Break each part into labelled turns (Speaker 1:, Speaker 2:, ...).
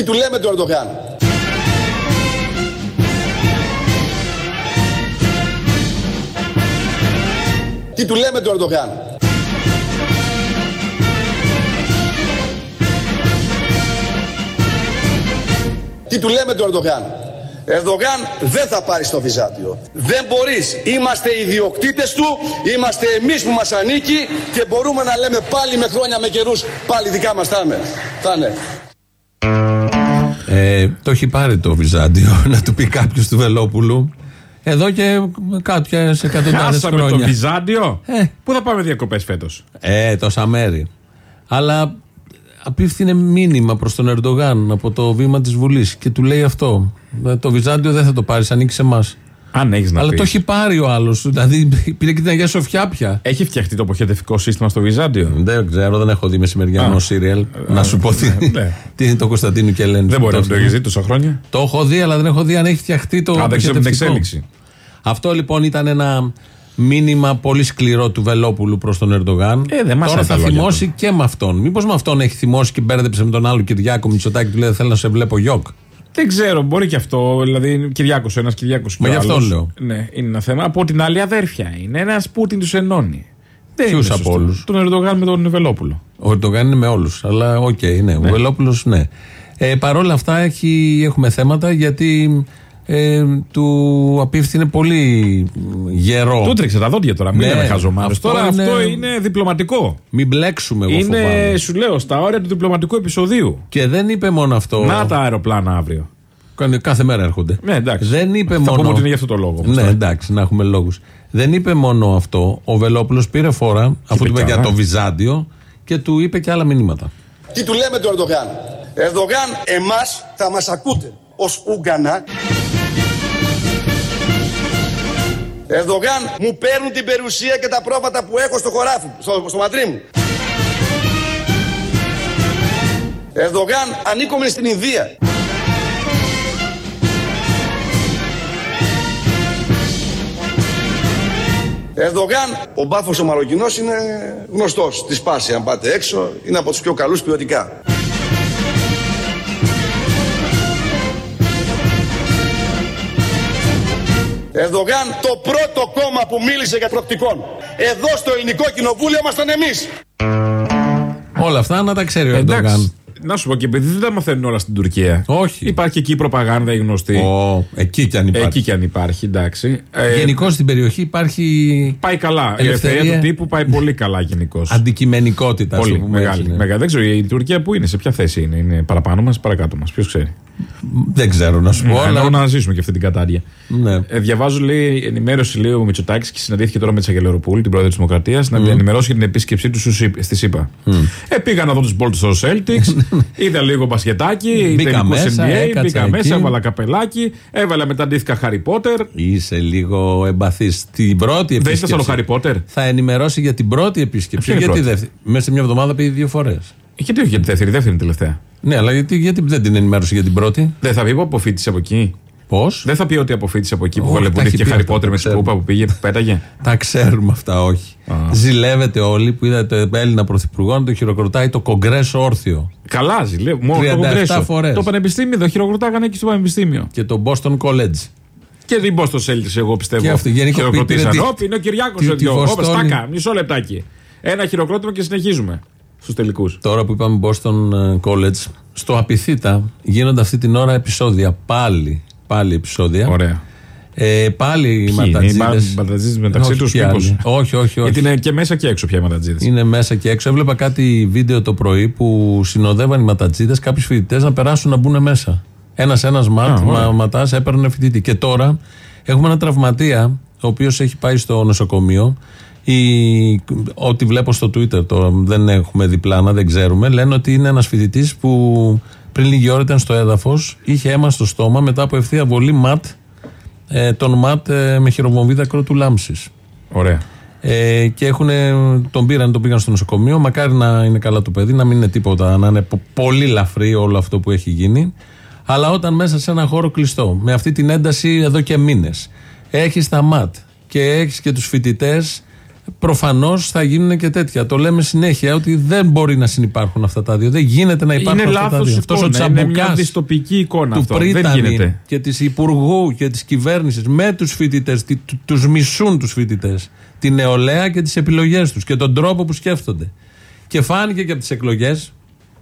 Speaker 1: Τι του λέμε του Ερντογάν. Τι του λέμε του Ερντογάν. Τι του λέμε του Ερντογάν. Ερντογάν δεν θα πάρει στο Βυζάντιο. Δεν μπορείς. Είμαστε ιδιοκτήτες του, είμαστε εμείς που μας ανήκει και μπορούμε να λέμε πάλι με χρόνια με καιρούς πάλι δικά μας θα είναι. Θα είναι.
Speaker 2: Ε, το έχει πάρει το Βυζάντιο να του πει κάποιος του Βελόπουλου. Εδώ και κάποιε εκατοντάδες
Speaker 3: Χάσαμε
Speaker 2: χρόνια.
Speaker 3: το Βυζάντιο;
Speaker 2: Ε.
Speaker 3: Πού θα πάμε διακοπές φέτος;
Speaker 2: Ε, τόσα μέρη. Αλλά απίφθινε μήνυμα προς τον Ερντογάν από το βήμα της Βουλής και του λέει αυτό. Ε, Το Βυζάντιο δεν θα το πάρεις, ανήκει σε εμά.
Speaker 3: Αν έχεις να
Speaker 2: Αλλά
Speaker 3: πεις.
Speaker 2: το έχει πάρει ο άλλος. Δηλαδή πήρε και την Αγία Σοφιά πια.
Speaker 3: Έχει φτιαχτεί το αποχαιρετευτικό σύστημα στο Βυζάντιο;
Speaker 2: Δεν ξέρω, δεν έχω δει μεσημεριανό
Speaker 3: Α.
Speaker 2: σύριαλ. Να σου πω τι,
Speaker 3: ναι.
Speaker 2: τι είναι το Κωνσταντίνου και Ελένη.
Speaker 3: Δεν μπορεί να το έχεις δει τόσα χρόνια;
Speaker 2: Το έχω δει, αλλά δεν έχω δει αν έχει φτιαχτεί το.
Speaker 3: Α, δεν ξέρω την
Speaker 2: αποχαιρετευτικό.
Speaker 3: εξέλιξη.
Speaker 2: Αυτό λοιπόν ήταν ένα μήνυμα πολύ σκληρό του Βελόπουλου προς τον Ερντογάν.
Speaker 3: Ε, δεν μας
Speaker 2: Τώρα θα
Speaker 3: έρθει τα λόγια
Speaker 2: θυμώσει και με αυτόν. Μήπως με αυτόν έχει θυμώσει και μπέρδεψε με τον άλλο Κυριάκο Μητσοτάκη τους λέει Θέλω να σε βλέπω γιοκ.
Speaker 3: Δεν ξέρω, μπορεί και αυτό. Δηλαδή, Κυριάκος ένας, Κυριάκος και
Speaker 2: Μα
Speaker 3: ο
Speaker 2: γι' αυτό
Speaker 3: άλλος.
Speaker 2: λέω.
Speaker 3: Ναι, είναι ένα θέμα. Από την άλλη, αδέρφια είναι. Ένας Πούτιν τους ενώνει. Δεν
Speaker 2: Ποιους
Speaker 3: είναι
Speaker 2: από
Speaker 3: σωστό.
Speaker 2: όλους;
Speaker 3: Τον Ερντογάν με τον Βελόπουλο.
Speaker 2: Ο Ερντογάν είναι με όλους. Αλλά οκ, ναι. Ο Βελόπουλος, ναι. Ε, Παρ' όλα αυτά έχει, έχουμε θέματα γιατί ε, του απίφθινε πολύ γερό.
Speaker 3: Του τρέξε τα δόντια τώρα. Μην
Speaker 2: Ναι,
Speaker 3: λέμε χαζομάρες.
Speaker 2: αυτό
Speaker 3: Τώρα
Speaker 2: είναι-
Speaker 3: αυτό είναι διπλωματικό.
Speaker 2: Μην μπλέξουμε, εγώ
Speaker 3: Είναι,
Speaker 2: φοβάμαι.
Speaker 3: σου λέω, στα όρια του διπλωματικού επεισοδίου.
Speaker 2: Και δεν είπε μόνο αυτό.
Speaker 3: Να τα αεροπλάνα αύριο.
Speaker 2: Κάνε- Κάθε μέρα έρχονται.
Speaker 3: Ναι, εντάξει.
Speaker 2: Δεν είπε
Speaker 3: Θα
Speaker 2: μόνο.
Speaker 3: πούμε ότι είναι για αυτό το λόγο. όμως
Speaker 2: Ναι,
Speaker 3: τώρα.
Speaker 2: εντάξει, να έχουμε λόγους. Δεν είπε μόνο αυτό. Ο Βελόπουλος πήρε φόρα, αφού του είπε
Speaker 3: κι
Speaker 2: για
Speaker 3: άλλα.
Speaker 2: το Βυζάντιο και του είπε και άλλα μηνύματα.
Speaker 1: Τι του λέμε του Ερντογάν; Ερντογάν, εμάς θα μας ακούτε ως Ούγκανα. Ερντογάν, μου παίρνουν την περιουσία και τα πρόβατα που έχω στο χωράφι, στο, στο μαντρί μου. Ερντογάν, ανήκουμε στην Ινδία. Ερντογάν, ο μπάφος ο Μαροκινός είναι γνωστός στη σπάση αν πάτε έξω, είναι από τους πιο καλούς ποιοτικά. Ερντογάν, το πρώτο κόμμα που μίλησε για προοπτικών. Εδώ στο ελληνικό κοινοβούλιο ήμασταν εμείς.
Speaker 2: Όλα αυτά να τα ξέρει ο
Speaker 3: Εντάξει.
Speaker 2: Ερντογάν.
Speaker 3: Να σου πω και επειδή δεν τα μαθαίνουν όλα στην Τουρκία.
Speaker 2: Όχι.
Speaker 3: Υπάρχει εκεί η προπαγάνδα η γνωστή.
Speaker 2: Ω, εκεί κι αν υπάρχει.
Speaker 3: Εκεί και αν υπάρχει, εντάξει. Ε,
Speaker 2: Γενικώ στην περιοχή υπάρχει
Speaker 3: Πάει καλά. Η
Speaker 2: Ελευθερία.
Speaker 3: ελευθερία του τύπου πάει πολύ καλά γενικώς.
Speaker 2: αντικειμενικότητας. ας το
Speaker 3: Πολύ
Speaker 2: πούμε
Speaker 3: μεγάλη,
Speaker 2: έτσι, ναι.
Speaker 3: μεγάλη. Δεν ξέρω η Τουρκία που είναι, σε ποια θέση είναι. Είναι παραπάνω μας, παρακάτω μας. Ποιος ξέρει.
Speaker 2: Δεν ξέρω να σου πω.
Speaker 3: Εννοώ
Speaker 2: αλλά...
Speaker 3: να ζήσουμε και αυτή την κατάρια.
Speaker 2: Ναι.
Speaker 3: Ε, διαβάζω, λέει, ενημέρωση λέει ο Μητσοτάκης και συναντήθηκε τώρα με τη Σαγγελεροπούλη, την πρόεδρο της Δημοκρατίας, να την ενημερώσει για την επίσκεψή του στη ΣΥΠΑ. Ε, πήγα να δω τους Bolts στο Celtics, είδα λίγο μπασκετάκι,
Speaker 2: Μπήκα
Speaker 3: τελικού
Speaker 2: μέσα,
Speaker 3: NBA,
Speaker 2: έκατσα
Speaker 3: μπήκα
Speaker 2: εκεί.
Speaker 3: μέσα, έβαλα καπελάκι, έβαλα μετά αντίθηκα Harry Potter.
Speaker 2: Είσαι λίγο εμπαθής. Την πρώτη
Speaker 3: Δεν
Speaker 2: επίσκεψη.
Speaker 3: ήταν στο Harry Potter;
Speaker 2: Θα ενημερώσει για την πρώτη επίσκεψη.
Speaker 3: Ποια είναι η
Speaker 2: Για τη
Speaker 3: πρώτη;
Speaker 2: δεύτερη. Μέσα σε μια εβδομάδα πήγε δύο φορές.
Speaker 3: Γιατί όχι για τη δεύτερη, η δεύτερη είναι τελευταία.
Speaker 2: Ναι, αλλά γιατί, γιατί δεν την ενημέρωσε για την πρώτη;
Speaker 3: Δεν θα πει που αποφύτησε από εκεί.
Speaker 2: Πώς;
Speaker 3: Δεν θα πει ότι αποφύτησε από εκεί που
Speaker 2: Όχι, τα
Speaker 3: γαλεπουδήθηκε
Speaker 2: έχει πει
Speaker 3: Harry
Speaker 2: αυτά,
Speaker 3: Potter
Speaker 2: τα
Speaker 3: με τη
Speaker 2: ξέρουμε.
Speaker 3: σκούπα που πήγε, που πέταγε.
Speaker 2: Τα ξέρουμε αυτά, όχι. Ζηλεύετε όλοι που είδατε τον Έλληνα Πρωθυπουργό να το χειροκροτάει το Κογκρέσο όρθιο.
Speaker 3: Καλά, ζηλεύω. Μόνο
Speaker 2: 37
Speaker 3: το Κογκρέσο.
Speaker 2: φορές.
Speaker 3: Το πανεπιστήμιο, το χειροκροτάγανε εκεί στο πανεπιστήμιο.
Speaker 2: Και το Boston College.
Speaker 3: Και δεν πω στο Celtics, εγώ πιστεύω.
Speaker 2: Και αυτή, γενικώ
Speaker 3: Χειροκροτήσαν.
Speaker 2: πήρε τη-
Speaker 3: Όπ, είναι ο Κυριάκος
Speaker 2: τη- τη
Speaker 3: εδώ. Όπω
Speaker 2: Βοστόνη.
Speaker 3: τάκα, μισό λεπτάκι. Ένα χειροκρότημα και συνεχίζουμε στους τελικούς.
Speaker 2: Τώρα που είπαμε Boston ε, College, στο Απιθύτα γίνονται αυτή την ώρα επεισόδια. Πάλι, πάλι επεισόδια.
Speaker 3: Ωραία.
Speaker 2: Ε, πάλι οι
Speaker 3: Ποιοι είναι, οι
Speaker 2: ματατζίδες.
Speaker 3: ματατζίδες μεταξύ
Speaker 2: Όχι,
Speaker 3: τους,
Speaker 2: ποιοι
Speaker 3: μήπως;
Speaker 2: άλλοι. Όχι, όχι, όχι.
Speaker 3: Γιατί είναι και μέσα και έξω πια οι ματατζίδες.
Speaker 2: Είναι μέσα και έξω. Έβλεπα κάτι βίντεο το πρωί που συνοδεύαν οι ματατζίδες κάποιους φοιτητές να περάσουν να μπουν μέσα. Ένα-ένα ματ,
Speaker 3: Α, ωραία.
Speaker 2: μα, ματάς έπαιρνε φοιτητή. Και τώρα έχουμε ένα τραυματία, ο οποίος έχει πάει στο νοσοκομείο. Η, ό,τι βλέπω στο Twitter, το, δεν έχουμε δει πλάνα, δεν ξέρουμε. Λένε ότι είναι ένας φοιτητής που πριν λίγη ώρα ήταν στο έδαφος, είχε αίμα στο στόμα μετά από ευθεία βολή ματ, ε, τον ματ ε, με χειροβομβίδα κρότου λάμψης.
Speaker 3: Ωραία.
Speaker 2: Ε, και έχουνε, τον πήραν, τον πήγαν στο νοσοκομείο. Μακάρι να είναι καλά το παιδί, να μην είναι τίποτα, να είναι πο- πολύ λαφρύ όλο αυτό που έχει γίνει. Αλλά όταν μέσα σε ένα χώρο κλειστό, με αυτή την ένταση εδώ και μήνες, έχεις τα ΜΑΤ και έχεις και τους φοιτητές Προφανώς θα γίνουν και τέτοια. Το λέμε συνέχεια ότι δεν μπορεί να συνεπάρχουν αυτά τα δύο. Δεν γίνεται να υπάρχουν
Speaker 3: Είναι
Speaker 2: αυτά τα
Speaker 3: λάθος
Speaker 2: δύο.
Speaker 3: εικόνα.
Speaker 2: Αυτός ο
Speaker 3: Είναι μια
Speaker 2: τσαμπουκάς
Speaker 3: δυστοπική εικόνα
Speaker 2: του
Speaker 3: αυτό. Δεν
Speaker 2: Πρίτανη
Speaker 3: γίνεται.
Speaker 2: και της Υπουργού και της κυβέρνησης με τους φοιτητές, του μισούν τους φοιτητές, τη νεολαία και τις επιλογές τους και τον τρόπο που σκέφτονται. Και φάνηκε και από τις εκλογές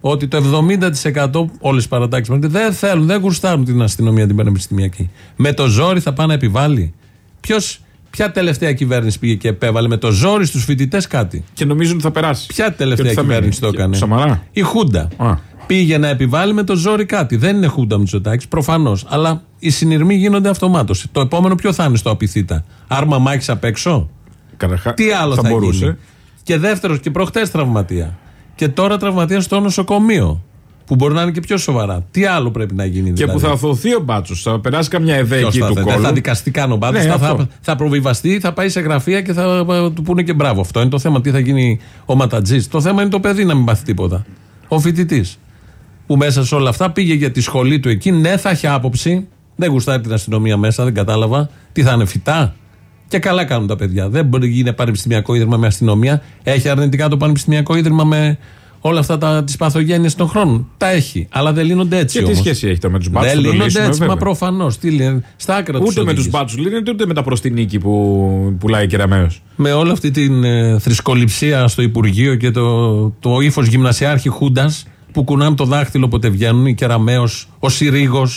Speaker 2: ότι το 70% όλες οι παρατάξεις δεν θέλουν, δεν γουστάρουν την αστυνομία την πανεπιστημιακή. Με το ζόρι θα πάνε να επιβάλλει. Ποιος, ποια τελευταία κυβέρνηση πήγε και επέβαλε με το ζόρι στους φοιτητές κάτι;
Speaker 3: Και νομίζουν ότι θα περάσει.
Speaker 2: Ποια
Speaker 3: Και ότι
Speaker 2: τελευταία
Speaker 3: θα
Speaker 2: κυβέρνηση
Speaker 3: μείνει.
Speaker 2: το έκανε;
Speaker 3: Σαμαρά.
Speaker 2: Η Χούντα.
Speaker 3: Α.
Speaker 2: Πήγε να επιβάλλει με το ζόρι κάτι. Δεν είναι Χούντα Μητσοτάκης, προφανώς. Αλλά οι συνειρμοί γίνονται αυτομάτως. Το επόμενο ποιο θα είναι στο απειθήτα. Άρμα μάχης απ' έξω;
Speaker 3: Καταρχά,
Speaker 2: Τι άλλο θα,
Speaker 3: μπορούσε.
Speaker 2: γίνει; Και δεύτερος, και προχτές τραυματία. Και τώρα τραυματία στο νοσοκομείο. Που μπορεί να είναι και πιο σοβαρά. Τι άλλο πρέπει να γίνει,
Speaker 3: Και
Speaker 2: δηλαδή;
Speaker 3: που θα αθωθεί ο μπάτσος. Θα περάσει καμιά ιδέα
Speaker 2: Ποιος
Speaker 3: εκεί
Speaker 2: θα,
Speaker 3: του
Speaker 2: δεν
Speaker 3: κόλου.
Speaker 2: θα δικαστεί καν ο Μπάτος,
Speaker 3: Ναι,
Speaker 2: θα, θα,
Speaker 3: αυτό.
Speaker 2: θα προβιβαστεί, θα πάει σε γραφεία και θα ε, του πούνε και μπράβο. Αυτό είναι το θέμα. Τι θα γίνει ο Ματατζής; Το θέμα είναι το παιδί να μην πάθει τίποτα. Ο φοιτητής. Που μέσα σε όλα αυτά πήγε για τη σχολή του εκεί. Ναι, θα έχει άποψη. Δεν γουστάρει την αστυνομία μέσα, δεν κατάλαβα. Τι θα είναι, φυτά; Και καλά κάνουν τα παιδιά. Δεν μπορεί να γίνει πανεπιστημιακό ίδρυμα με αστυνομία. Έχει αρνητικά το πανεπιστημιακό ίδρυμα με όλα αυτά τι παθογένειε των χρόνων. Τα έχει. Αλλά δεν λύνονται έτσι
Speaker 3: Και τι
Speaker 2: όμως.
Speaker 3: σχέση έχει τώρα με τους μπάτσους.
Speaker 2: Δεν λύνονται έτσι, μα προφανώς. Στα άκρα τους
Speaker 3: Ούτε με τους
Speaker 2: οδηγείς.
Speaker 3: μπάτσους λύνεται, ούτε με τα προς τη νίκη που πουλάει η Κεραμαίο.
Speaker 2: με όλη αυτή την ε, θρησκοληψία στο Υπουργείο και το, το ύφος γυμνασιάρχη Χούντας που κουνάμε το δάχτυλο όποτε βγαίνουν, η Κεραμαίο, ο Συρίγο,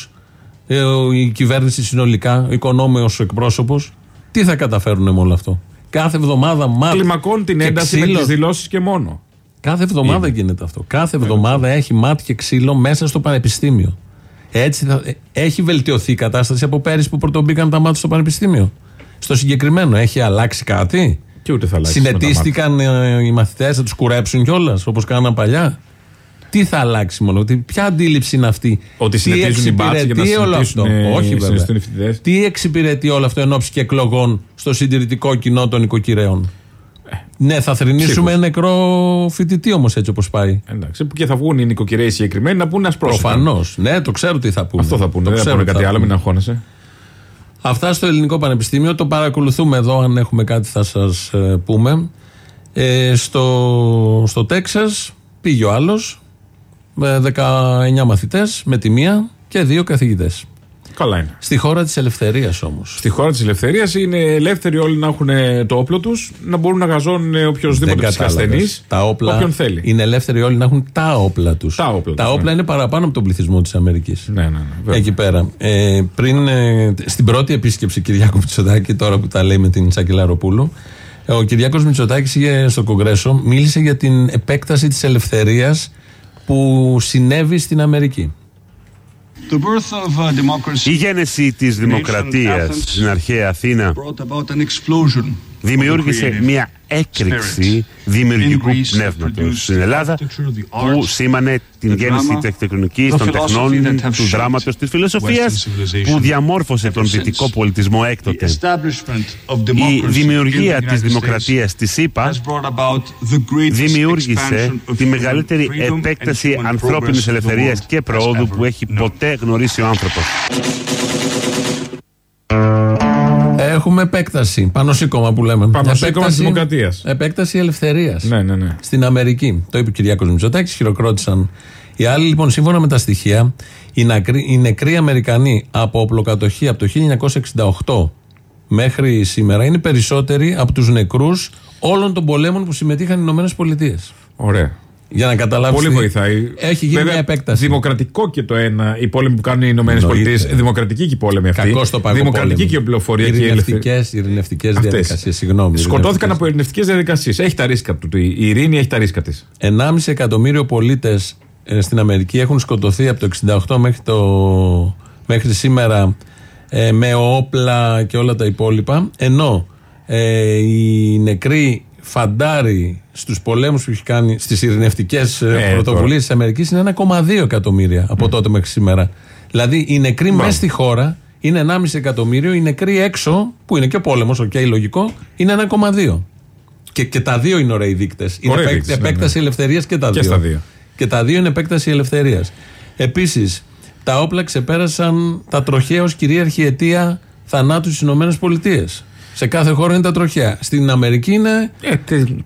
Speaker 2: ε, ο- η κυβέρνηση συνολικά, ο οικονόμιο εκπρόσωπος, τι θα καταφέρουν με όλο αυτό; Κάθε εβδομάδα μάτ.
Speaker 3: Κλιμακώνει την
Speaker 2: και
Speaker 3: ένταση με
Speaker 2: ξύλο.
Speaker 3: τις δηλώσεις και μόνο.
Speaker 2: Κάθε εβδομάδα γίνεται αυτό. Κάθε εβδομάδα έχει μάτ και ξύλο μέσα στο πανεπιστήμιο. Έτσι θα, ε, έχει βελτιωθεί η κατάσταση από πέρυσι που πρωτομπήκαν τα μάτια στο πανεπιστήμιο. Στο συγκεκριμένο, έχει αλλάξει κάτι;
Speaker 3: Και ούτε θα αλλάξει. με τα μάτια.
Speaker 2: Συνετίστηκαν ε, οι μαθητές, θα τους κουρέψουν κιόλας όπως κάναν παλιά; Τι θα αλλάξει μόνο, τι- ποια αντίληψη είναι αυτή;
Speaker 3: Ότι
Speaker 2: Τι
Speaker 3: συνετίζουν οι μπάτσοι για να
Speaker 2: εξυπηρετεί όλο αυτό;
Speaker 3: συνετίσουν, ε,
Speaker 2: Όχι βέβαια.
Speaker 3: συνετιστούν οι φοιτητές.
Speaker 2: Τι εξυπηρετεί όλο αυτό εν ώψη και εκλογών στο συντηρητικό κοινό των οικοκυρέων; Ναι, θα θρυνήσουμε
Speaker 3: ψήφους.
Speaker 2: νεκρό φοιτητή όμως έτσι όπως πάει.
Speaker 3: Εντάξει, που και θα βγουν οι νοικοκυρέοι συγκεκριμένοι να πούνε ασπρόσωπα.
Speaker 2: Προφανώς. Ναι, το ξέρω τι θα πούνε.
Speaker 3: Αυτό θα πούνε.
Speaker 2: Το
Speaker 3: Δεν θα
Speaker 2: ξέρω
Speaker 3: πούνε
Speaker 2: τι
Speaker 3: κάτι
Speaker 2: θα
Speaker 3: άλλο,
Speaker 2: πούνε.
Speaker 3: μην αγχώνεσαι.
Speaker 2: Αυτά στο Ελληνικό Πανεπιστήμιο το παρακολουθούμε εδώ. Αν έχουμε κάτι θα σας πούμε. Ε, στο, στο Τέξας πήγε ο άλλος με 19 μαθητές με τη μία και δύο καθηγητές.
Speaker 3: Καλά είναι.
Speaker 2: Στη χώρα της ελευθερίας όμως.
Speaker 3: Στη χώρα της ελευθερίας είναι ελεύθεροι όλοι να έχουν ε, το όπλο τους, να μπορούν να γαζώνουν οποιοδήποτε ψυχασθενή.
Speaker 2: Τα όπλα
Speaker 3: Όποιον θέλει.
Speaker 2: είναι ελεύθεροι όλοι να έχουν τα όπλα τους.
Speaker 3: Τα όπλα τους,
Speaker 2: όπλα
Speaker 3: ναι.
Speaker 2: είναι παραπάνω από τον πληθυσμό της Αμερικής.
Speaker 3: Ναι, ναι, ναι. βέβαια.
Speaker 2: Εκεί πέρα. Ε, πριν, ε, στην πρώτη επίσκεψη Κυριάκου Μητσοτάκη, τώρα που τα λέει με την Σακελαροπούλου, ε, ο Κυριάκος Μητσοτάκης είχε στο Κογκρέσο μίλησε για την επέκταση της ελευθερίας που συνέβη στην Αμερική.
Speaker 4: Η γέννηση της δημοκρατίας στην αρχαία Αθήνα
Speaker 5: brought about an explosion of the
Speaker 4: δημιούργησε
Speaker 5: creative
Speaker 4: μια έκρηξη δημιουργικού
Speaker 5: In Greece, that
Speaker 4: πνεύματος
Speaker 5: produced
Speaker 4: στην
Speaker 5: the
Speaker 4: Ελλάδα
Speaker 5: architecture, the
Speaker 4: που
Speaker 5: arts,
Speaker 4: σήμανε την
Speaker 5: the
Speaker 4: γέννηση
Speaker 5: drama,
Speaker 4: της τεχνικής,
Speaker 5: the
Speaker 4: των
Speaker 5: philosophy
Speaker 4: τεχνών,
Speaker 5: that have
Speaker 4: του
Speaker 5: shaped
Speaker 4: δράματος, της
Speaker 5: Western
Speaker 4: φιλοσοφίας
Speaker 5: civilization
Speaker 4: που διαμόρφωσε
Speaker 5: ever
Speaker 4: τον
Speaker 5: since.
Speaker 4: δυτικό πολιτισμό
Speaker 5: The
Speaker 4: έκτοτε.
Speaker 5: establishment of
Speaker 4: Η
Speaker 5: democracy in
Speaker 4: δημιουργία
Speaker 5: the
Speaker 4: της
Speaker 5: United
Speaker 4: δημοκρατίας στη
Speaker 5: States
Speaker 4: ΣΥΠΑ
Speaker 5: has brought about the greatest
Speaker 4: δημιούργησε
Speaker 5: expansion of
Speaker 4: τη
Speaker 5: human
Speaker 4: μεγαλύτερη
Speaker 5: freedom and
Speaker 4: επέκταση
Speaker 5: human
Speaker 4: ανθρώπινης
Speaker 5: progress the
Speaker 4: ελευθερίας
Speaker 5: world
Speaker 4: και
Speaker 5: has
Speaker 4: προόδου
Speaker 5: ever
Speaker 4: που έχει
Speaker 5: known.
Speaker 4: ποτέ γνωρίσει ο άνθρωπος.
Speaker 2: Έχουμε επέκταση. Πάνω σήκωμα που λέμε.
Speaker 3: Πάνω σήκωμα
Speaker 2: Επέκταση-
Speaker 3: της δημοκρατίας.
Speaker 2: Επέκταση ελευθερίας.
Speaker 3: Ναι, ναι, ναι.
Speaker 2: Στην Αμερική. Το είπε ο Κυριάκος Μητσοτάκης, χειροκρότησαν οι άλλοι. Λοιπόν, σύμφωνα με τα στοιχεία, οι, νακροί, οι νεκροί Αμερικανοί από οπλοκατοχή από το 1968 μέχρι σήμερα είναι περισσότεροι από τους νεκρούς όλων των πολέμων που συμμετείχαν οι Ηνωμένες Πολιτείες.
Speaker 3: Ωραία.
Speaker 2: Για να καταλάβεις.
Speaker 3: Πολύ βοηθάει.
Speaker 2: Έχει γίνει
Speaker 3: Βέβαια,
Speaker 2: μια επέκταση.
Speaker 3: Δημοκρατικό και το ένα, οι πόλεμοι που κάνουν οι Ηνωμένες
Speaker 2: Εννοείται.
Speaker 3: Πολιτείες. Δημοκρατική και η πόλεμη αυτή.
Speaker 2: Κακό το παγκόσμιο.
Speaker 3: Δημοκρατική και η πληροφορία και η ελευθερία.
Speaker 2: Ειρηνευτικέ ειρηνευτικές
Speaker 3: Αυτές.
Speaker 2: διαδικασίες. Συγγνώμη.
Speaker 3: Σκοτώθηκαν
Speaker 2: ειρηνευτικές.
Speaker 3: από ειρηνευτικές διαδικασίες. Έχει τα ρίσκα του. Η ειρήνη έχει τα ρίσκα της.
Speaker 2: 1,5 εκατομμύριο πολίτες στην Αμερική έχουν σκοτωθεί από το 68 μέχρι, το, μέχρι σήμερα ε, με όπλα και όλα τα υπόλοιπα. Ενώ ε, οι νεκροί φαντάροι στους πολέμους που έχει κάνει στις ειρηνευτικές ε,
Speaker 3: Ε,
Speaker 2: πρωτοβουλίες της Αμερικής είναι 1,2 εκατομμύρια από τότε μέχρι σήμερα. Δηλαδή οι νεκροί μέσα στη χώρα είναι 1,5 εκατομμύριο, οι νεκροί έξω, που είναι και ο πόλεμος, οκ, λογικό, είναι 1,2. Και, και τα δύο είναι ωραίοι δείκτες. Είναι
Speaker 3: Ωραίοι
Speaker 2: επέκ-
Speaker 3: δείκτες, ναι,
Speaker 2: επέκταση
Speaker 3: ναι.
Speaker 2: ελευθερίας και τα
Speaker 3: Και
Speaker 2: δύο.
Speaker 3: στα δύο.
Speaker 2: Και τα δύο είναι επέκταση ελευθερίας. Επίσης, τα όπλα ξεπέρασαν τα τροχαίω κυρίαρχη αιτία θανάτου στις Ηνωμένες Πολιτείες. Σε κάθε χώρο είναι τα τροχέα. Στην Αμερική είναι
Speaker 3: Ε,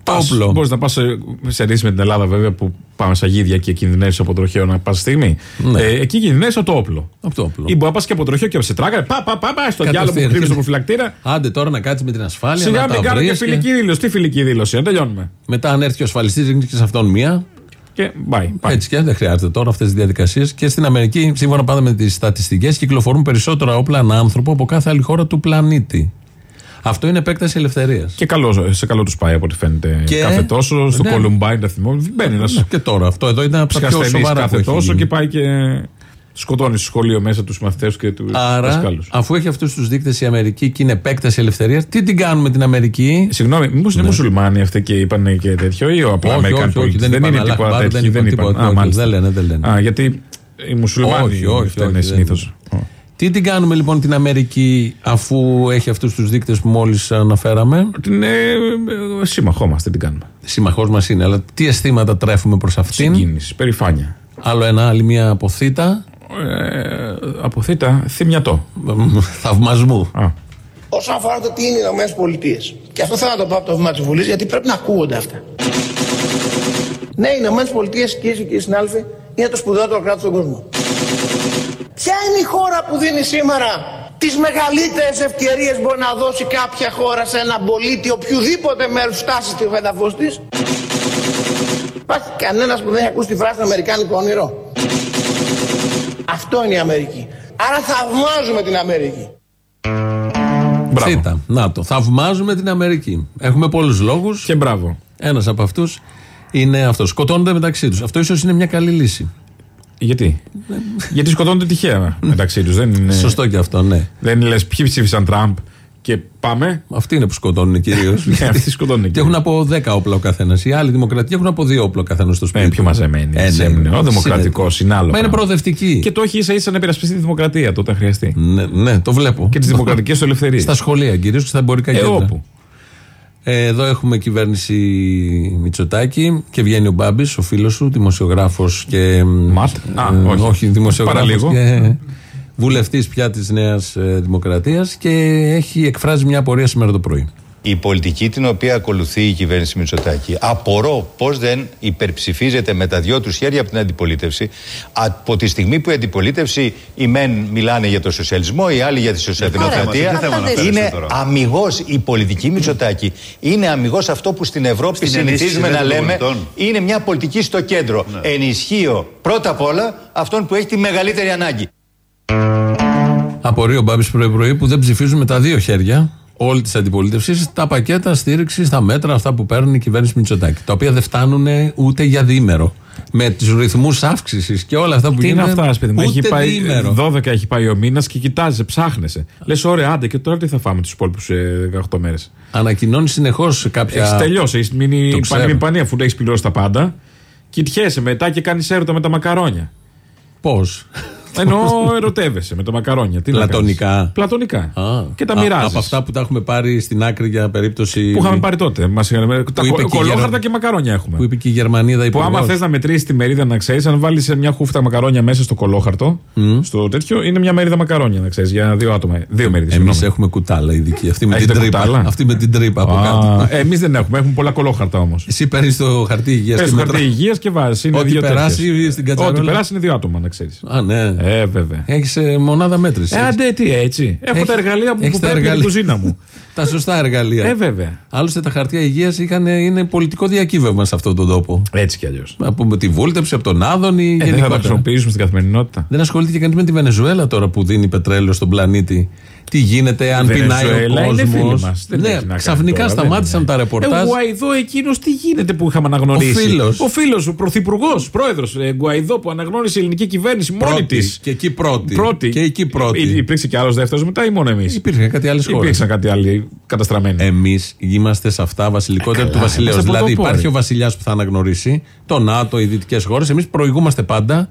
Speaker 2: το όπλο.
Speaker 3: Μπορείς να πας σε, σε ρίση με την Ελλάδα, βέβαια, που πάμε στα γίδια και κινδυνεύεις από τροχαίο να πας στιγμή.
Speaker 2: Ναι.
Speaker 3: Ε, εκεί κινδυνεύεις από το όπλο.
Speaker 2: από το όπλο.
Speaker 3: Ή μπορεί να πας και από τροχαίο και από σε τράκα. Πα, πα, πα, πα στο διάλογο που
Speaker 2: Κατευθείαν.
Speaker 3: κρύβει στο προφυλακτήρα.
Speaker 2: Άντε τώρα να κάτσεις με την ασφάλεια.
Speaker 3: Σιγά
Speaker 2: να
Speaker 3: μην
Speaker 2: τα
Speaker 3: κάνω και
Speaker 2: βρεις
Speaker 3: φιλική δήλωση. Τι φιλική δήλωση, να τελειώνουμε.
Speaker 2: Μετά, αν έρθει ο ασφαλιστής, ρίχνεις και σε αυτόν μία.
Speaker 3: Και πάει. πάει.
Speaker 2: Έτσι και δεν χρειάζεται τώρα αυτές τις διαδικασίες. Και στην Αμερική, σύμφωνα πάντα με τις στατιστικές, κυκλοφορούν περισσότερα όπλα ανά άνθρωπο από κάθε άλλη χώρα του πλανήτη. Αυτό είναι επέκταση ελευθερίας.
Speaker 3: Και καλό, σε καλό τους πάει από ό,τι φαίνεται.
Speaker 2: Και-
Speaker 3: Κάθε τόσο στο
Speaker 2: Ναι.
Speaker 3: Κολουμπάιν, τα θυμώ. Μπαίνει ένας
Speaker 2: Και τώρα, αυτό εδώ ήταν από τα πιο
Speaker 3: ψυχασθενή
Speaker 2: σοβαρά που
Speaker 3: κάθε
Speaker 2: έχει
Speaker 3: τόσο
Speaker 2: γίνει.
Speaker 3: και πάει και σκοτώνει στο σχολείο μέσα τους μαθητές και τους
Speaker 2: Άρα,
Speaker 3: δασκάλους.
Speaker 2: αφού έχει αυτούς τους δείκτες η Αμερική και είναι επέκταση ελευθερίας, τι την κάνουμε την Αμερική;
Speaker 3: Συγγνώμη, μήπω είναι μουσουλμάνοι αυτοί και είπαν και τέτοιο, ή ο απλά
Speaker 2: Ναι. Όχι,
Speaker 3: Αμερικάνοι
Speaker 2: όχι, όχι,
Speaker 3: πολίτες.
Speaker 2: δεν είπαν
Speaker 3: είναι
Speaker 2: Αλλάχ
Speaker 3: τίποτα
Speaker 2: Ακμπάρ,
Speaker 3: τέτοιο.
Speaker 2: δεν είπαν τίποτα,
Speaker 3: Α,
Speaker 2: όχι,
Speaker 3: μάλιστα.
Speaker 2: δεν λένε, δεν λένε.
Speaker 3: Α, γιατί οι μουσουλμάνοι
Speaker 2: Όχι, όχι,
Speaker 3: φταίνε
Speaker 2: όχι, δεν
Speaker 3: συνήθως.
Speaker 2: Τι την κάνουμε λοιπόν την Αμερική αφού έχει αυτούς τους δείκτες που μόλις αναφέραμε;
Speaker 3: Την ε, ε, σύμμαχό μας, τι την κάνουμε.
Speaker 2: Συμμαχό μας είναι, αλλά τι αισθήματα τρέφουμε προς αυτήν;
Speaker 3: Συγκίνησης, περηφάνεια.
Speaker 2: Άλλο ένα, άλλη μια αποθήτα;
Speaker 3: Ε, από θήτα, θυμιατό.
Speaker 2: θαυμασμού.
Speaker 3: Α,
Speaker 6: όσον αφορά το τι είναι οι Ηνωμένες Πολιτείες. Και αυτό θέλω να το πω από το βήμα της Βουλής, γιατί πρέπει να ακούγονται αυτά. Ναι, οι Ηνωμένες Πολιτείες, κυρίες και κύριοι συνάδελφοι, είναι το σπουδαιότερο κράτος στον κόσμο. Ποια είναι η χώρα που δίνει σήμερα τις μεγαλύτερες ευκαιρίες μπορεί να δώσει κάποια χώρα σε έναν πολίτη οποιοδήποτε μέρους φτάσει στο έδαφο της; Υπάρχει κανένας που δεν έχει ακούσει τη φράση Αμερικάνικο όνειρο. Αυτό είναι η Αμερική. Άρα θαυμάζουμε την Αμερική.
Speaker 3: μπράβο.
Speaker 2: Θήτα. Να το. Θαυμάζουμε την Αμερική. Έχουμε πολλούς λόγους.
Speaker 3: Και μπράβο.
Speaker 2: Ένας από αυτούς είναι αυτός. Σκοτώνονται μεταξύ τους. Αυτό ίσως είναι μια καλή λύση.
Speaker 3: Γιατί; Γιατί σκοτώνονται τυχαία μεταξύ τους. Δεν είναι.
Speaker 2: Σωστό και αυτό, ναι.
Speaker 3: Δεν λες ποιοι ψήφισαν Τραμπ και πάμε.
Speaker 2: Αυτοί είναι που σκοτώνουν κυρίως.
Speaker 3: Ναι, αυτοί σκοτώνουν
Speaker 2: Και έχουν από 10 όπλα ο καθένας. Οι άλλοι δημοκρατικοί έχουν από 2 όπλα ο καθένας στο σπίτι.
Speaker 3: Ε,
Speaker 2: του.
Speaker 3: πιο μαζεμένοι.
Speaker 2: Ε, ναι,
Speaker 3: Σέμνε.
Speaker 2: ναι.
Speaker 3: Ο δημοκρατικός είναι άλλο.
Speaker 2: Μα είναι
Speaker 3: πράγμα.
Speaker 2: προοδευτική.
Speaker 3: Και το έχει ίσα ίσα να υπερασπιστεί τη δημοκρατία τότε αν χρειαστεί.
Speaker 2: Ναι, ναι, το βλέπω.
Speaker 3: Και τις δημοκρατικές του ελευθερίες.
Speaker 2: Στα σχολεία κυρίως και στα εμπορικά
Speaker 3: Ε,
Speaker 2: κέντρα.
Speaker 3: όπου.
Speaker 2: Ε, εδώ έχουμε κυβέρνηση Μητσοτάκη και βγαίνει ο Μπάμπης, ο φίλος σου, δημοσιογράφος και.
Speaker 3: Ματ.
Speaker 2: ε,
Speaker 3: Α, όχι.
Speaker 2: όχι δημοσιογράφος.
Speaker 3: Παραλίγο.
Speaker 2: Και βουλευτής πια της Νέας Δημοκρατίας και έχει εκφράσει μια απορία σήμερα το πρωί.
Speaker 7: Η πολιτική την οποία ακολουθεί η κυβέρνηση Μητσοτάκη απορώ πώς δεν υπερψηφίζεται με τα δυο τους χέρια από την αντιπολίτευση. Από τη στιγμή που η αντιπολίτευση οι μεν μιλάνε για το σοσιαλισμό οι άλλοι για τη σοσιαλδημοκρατία
Speaker 5: τι θέμα αναφέρεστε
Speaker 7: είναι
Speaker 5: τώρα.
Speaker 7: αμυγός η πολιτική Μητσοτάκη. Είναι αμυγός αυτό που στην Ευρώπη
Speaker 5: Στην
Speaker 7: συνηθίζουμε
Speaker 5: ενίσχυση
Speaker 7: να
Speaker 5: των
Speaker 7: λέμε
Speaker 5: πολιτών.
Speaker 7: είναι μια πολιτική στο κέντρο. Ενισχύω πρώτα απ' όλα αυτόν που έχει τη μεγαλύτερη ανάγκη.
Speaker 2: Απορεί ο Μπάμπης πρωί-πρωί που δεν ψηφίζουν με τα δύο χέρια όλη της αντιπολίτευσης τα πακέτα στήριξης, τα μέτρα αυτά που παίρνει η κυβέρνηση Μητσοτάκη. Τα οποία δεν φτάνουν ούτε για διήμερο. Με τους ρυθμούς αύξησης και όλα αυτά που
Speaker 3: Τι είναι
Speaker 2: γίνονται.
Speaker 3: αυτά, σπίτι μου. Έχει
Speaker 2: ούτε
Speaker 3: πάει,
Speaker 2: διήμερο.
Speaker 3: 12 έχει πάει ο μήνας και κοιτάζει, ψάχνεσαι. Λες, ωραία, άντε και τώρα τι θα φάμε τους υπόλοιπους 18 μέρες.
Speaker 2: Ανακοινώνει συνεχώς κάποια.
Speaker 3: Έχεις τελειώσει, έχεις μείνει
Speaker 2: Το ξέρω.
Speaker 3: πανέμι πανί αφού έχεις πληρώσει τα πάντα. Κοιτιέσαι μετά και κάνεις έρωτα με τα μακαρόνια.
Speaker 2: Πώς;
Speaker 3: Ενώ ερωτεύεσαι με τα μακαρόνια. Τι να
Speaker 2: Πλατωνικά.
Speaker 3: κάνεις. Πλατωνικά. Και τα μοιράζεις.
Speaker 2: Από αυτά που τα έχουμε πάρει στην άκρη για περίπτωση.
Speaker 3: Που είχαμε πάρει τότε. Μας είχαν- τα
Speaker 2: είπε
Speaker 3: κο-
Speaker 2: και η
Speaker 3: κολόχαρτα
Speaker 2: Γερον-
Speaker 3: και μακαρόνια έχουμε.
Speaker 2: Που είπε και η Γερμανίδα
Speaker 3: Που άμα
Speaker 2: υπουργός.
Speaker 3: θες να μετρήσεις τη μερίδα, να ξέρεις, αν βάλεις μια χούφτα μακαρόνια μέσα στο κολόχαρτο, στο τέτοιο, είναι μια μερίδα μακαρόνια, να ξέρεις, για δύο άτομα. Δύο μερίδες.
Speaker 2: Εμείς έχουμε κουτάλα ειδική. Αυτή με την
Speaker 3: Έχετε
Speaker 2: τρύπα.
Speaker 3: κουτάλα;
Speaker 2: Αυτή με την τρύπα από κάτω.
Speaker 3: Εμείς δεν έχουμε, έχουμε πολλά κολόχαρτα όμως.
Speaker 2: Εσύ παίρνεις το χαρτί υγείας
Speaker 3: Πε
Speaker 2: και
Speaker 3: το
Speaker 2: μετράς.
Speaker 3: χαρτί υγείας και βάζεις.
Speaker 2: Ό,τι περάσει στην κατσαρόλα.
Speaker 3: Ό,τι περάσει είναι δύο άτομα, να ξέρεις.
Speaker 2: Α, ναι.
Speaker 3: Ε, βέβαια.
Speaker 2: Έχεις μονάδα μέτρησης.
Speaker 3: Ε, άντε, τι έτσι. Έχω
Speaker 2: Έχει-
Speaker 3: τα εργαλεία που,
Speaker 2: έχεις
Speaker 3: που
Speaker 2: τα
Speaker 3: πρέπει για την
Speaker 2: εργαλεία.
Speaker 3: κουζίνα μου.
Speaker 2: Τα σωστά εργαλεία.
Speaker 3: ε, βέβαια.
Speaker 2: Άλλωστε τα χαρτιά υγείας είναι πολιτικό διακύβευμα σε αυτόν τον τόπο.
Speaker 3: Έτσι κι αλλιώς.
Speaker 2: Από τη βούλτεψη, από τον Άδωνη
Speaker 3: Ε, δεν θα τα
Speaker 2: γενικότερα.
Speaker 3: χρησιμοποιήσουμε στην καθημερινότητα.
Speaker 2: Δεν ασχολείται και κανείς με τη Βενεζουέλα τώρα που δίνει πετρέλαιο στον πλανήτη; Τι γίνεται, αν
Speaker 3: Η
Speaker 2: πεινάει ο
Speaker 3: Βενεζουέλα είναι φίλη
Speaker 2: κόσμος.
Speaker 3: μας. Δεν
Speaker 2: Ναι,
Speaker 3: έχει να κάνει
Speaker 2: ξαφνικά
Speaker 3: τώρα, δεν
Speaker 2: σταμάτησαν
Speaker 3: είναι.
Speaker 2: τα ρεπορτάζ.
Speaker 3: Ε, ο Γκουαϊδό εκείνος τι γίνεται που είχαμε αναγνωρίσει;
Speaker 2: Ο φίλος.
Speaker 3: Ο φίλος, ο πρωθυπουργός, πρόεδρος ε, Γκουαϊδό που αναγνώρισε η ελληνική κυβέρνηση μόνη
Speaker 2: Πρώτη.
Speaker 3: της.
Speaker 2: Και εκεί πρώτη.
Speaker 3: Πρώτη.
Speaker 2: Και εκεί πρώτη.
Speaker 3: Υ- Υπήρξε κι άλλος δεύτερος μετά ή μόνο εμείς;
Speaker 2: Υπήρχαν κάτι άλλες χώρες.
Speaker 3: Υπήρξαν κάτι άλλοι καταστραμμένοι.
Speaker 2: Εμείς είμαστε σε αυτά βασιλικότερα
Speaker 3: Ε,
Speaker 2: του
Speaker 3: καλά,
Speaker 2: βασιλέως.
Speaker 3: είμαστε
Speaker 2: Δηλαδή
Speaker 3: πρωτοπόροι.
Speaker 2: υπάρχει ο βασιλιάς που θα αναγνωρίσει, το ΝΑΤΟ, οι δυτικές χώρες. Εμείς προηγούμαστε πάντα.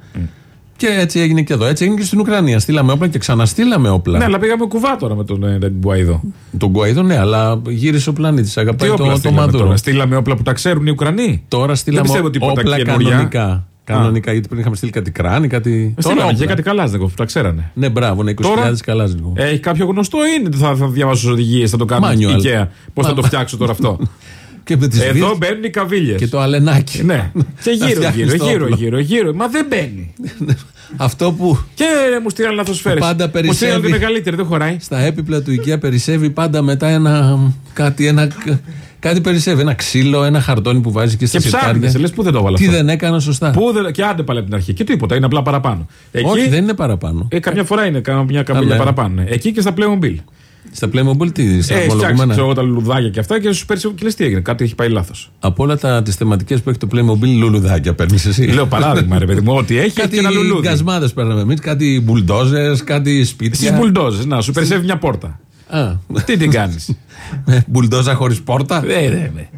Speaker 2: Και έτσι έγινε και εδώ. Έτσι έγινε και στην Ουκρανία. Στείλαμε όπλα και ξαναστείλαμε όπλα.
Speaker 3: Ναι, αλλά πήγαμε κουβά τώρα με τον ε, Γκουαϊδό.
Speaker 2: Τον Γκουαϊδό, ναι, αλλά γύρισε ο πλανήτης. Αγαπάει
Speaker 3: Τι όπλα
Speaker 2: το, το
Speaker 3: στείλαμε
Speaker 2: Μαδούρο.
Speaker 3: τώρα; Στείλαμε όπλα που τα ξέρουν οι Ουκρανοί;
Speaker 2: Τώρα στείλαμε
Speaker 3: πιστεύω τίποτα
Speaker 2: όπλα
Speaker 3: καινούρια.
Speaker 2: κανονικά. Κανονικά, γιατί πριν είχαμε στείλει κάτι κράνη, κάτι.
Speaker 3: Στείλανε
Speaker 2: όπλα.
Speaker 3: και κάτι Καλάζνικοφ, τα ξέρανε.
Speaker 2: Ναι, μπράβο, ναι, 20.000
Speaker 3: Τώρα-
Speaker 2: καλά λίγο.
Speaker 3: Έχει κάποιο γνωστό ή είναι θα, θα διαβάσω οδηγίες, θα το κάνω
Speaker 2: Manual.
Speaker 3: IKEA; Πώς θα
Speaker 2: Μα-
Speaker 3: το φτιάξω τώρα αυτό;
Speaker 2: Και με τις
Speaker 3: Εδώ
Speaker 2: βίες
Speaker 3: μπαίνουν οι καβίλε.
Speaker 2: και το αλενάκι.
Speaker 3: Ναι. Και
Speaker 2: Να
Speaker 3: γύρω,
Speaker 2: φτιάχνεις
Speaker 3: γύρω,
Speaker 2: το
Speaker 3: γύρω,
Speaker 2: όπλο.
Speaker 3: γύρω, γύρω. Μα δεν μπαίνει.
Speaker 2: Αυτό που
Speaker 3: Και ρε, μου στείλαν λάθο σφαίρε.
Speaker 2: Πάντα
Speaker 3: Μου στείλαν
Speaker 2: περισσεύει.
Speaker 3: τη μεγαλύτερη, δεν χωράει.
Speaker 2: στα έπιπλα του IKEA περισσεύει πάντα μετά ένα. κάτι, ένα, κάτι περισσεύει. Ένα ξύλο, ένα χαρτόνι που βάζει και στα
Speaker 3: Και
Speaker 2: σιρτάρια.
Speaker 3: ψάχνεσαι, λες πού δεν το έβαλα
Speaker 2: Τι
Speaker 3: αυτό;
Speaker 2: δεν έκανα σωστά.
Speaker 3: Πού δεν, και άντε πάλι από την αρχή. Και τίποτα, είναι απλά παραπάνω. Εκεί,
Speaker 2: Όχι, δεν είναι παραπάνω.
Speaker 3: ε, καμιά φορά είναι κα- μια καμπύλια
Speaker 2: ναι.
Speaker 3: παραπάνω. ναι. Εκεί και στα Playmobil.
Speaker 2: Στα Playmobil τι, στα
Speaker 3: Ε, φτιάξει
Speaker 2: ομολογούμενα.
Speaker 3: ξέρω εγώ τα λουλουδάκια και αυτά και σου παίρνει και λε τι έγινε. Κάτι έχει πάει λάθος.
Speaker 2: Από όλα τα τις θεματικές που έχει το Playmobil, λουλουδάκια παίρνεις εσύ.
Speaker 3: Λέω παράδειγμα, ρε παιδί μου, ότι έχει
Speaker 2: κάτι
Speaker 3: και ένα λουλούδι.
Speaker 2: γκασμάδες παίρναμε εμείς, κάτι μπουλντόζες, κάτι σπίτια.
Speaker 3: Στι μπουλντόζες, να σου περισσεύει μια πόρτα.
Speaker 2: Α,
Speaker 3: Τι την κάνεις;
Speaker 2: μπουλντόζα χωρίς πόρτα;
Speaker 3: Ε, ρε, ρε.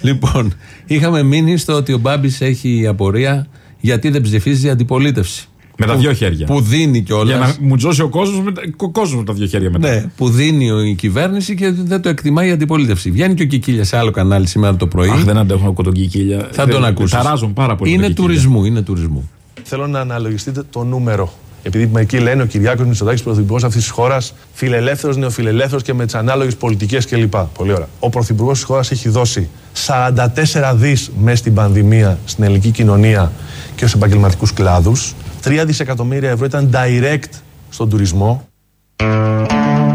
Speaker 2: Λοιπόν, είχαμε μείνει στο ότι ο Μπάμπης έχει απορία γιατί δεν ψηφίζει η αντιπολίτευση.
Speaker 3: Με τα
Speaker 2: Που-
Speaker 3: δυο χέρια.
Speaker 2: Που δίνει κιόλας.
Speaker 3: Για να μου τζώσει ο κόσμος με, τα- ο κόσμος με τα δύο χέρια μετά.
Speaker 2: Ναι, που δίνει η κυβέρνηση και δεν το εκτιμάει η αντιπολίτευση. Βγαίνει και ο Κικίλια σε άλλο κανάλι σήμερα το πρωί.
Speaker 3: Αχ, δεν αντέχω ακούω τον Κικίλια.
Speaker 2: θα
Speaker 3: Δεν-
Speaker 2: τον ακούσεις.
Speaker 3: Ταράζουν πάρα πολύ.
Speaker 2: Είναι
Speaker 3: τον Κικίλια.
Speaker 2: τουρισμού, είναι τουρισμού.
Speaker 8: Θέλω να αναλογιστείτε το νούμερο. Επειδή μερικοί λένε ο Κυριάκος Μητσοτάκης, πρωθυπουργός αυτής της χώρας, φιλελεύθερος, νεοφιλελεύθερος και με τις ανάλογες πολιτικές κλπ. Πολύ ωραία. Ο πρωθυπουργός της χώρας έχει δώσει 44 δις μέσα στην πανδημία στην ελληνική κοινωνία και στους επαγγελματικούς κλάδους. 3 δισεκατομμύρια ευρώ ήταν direct στον τουρισμό.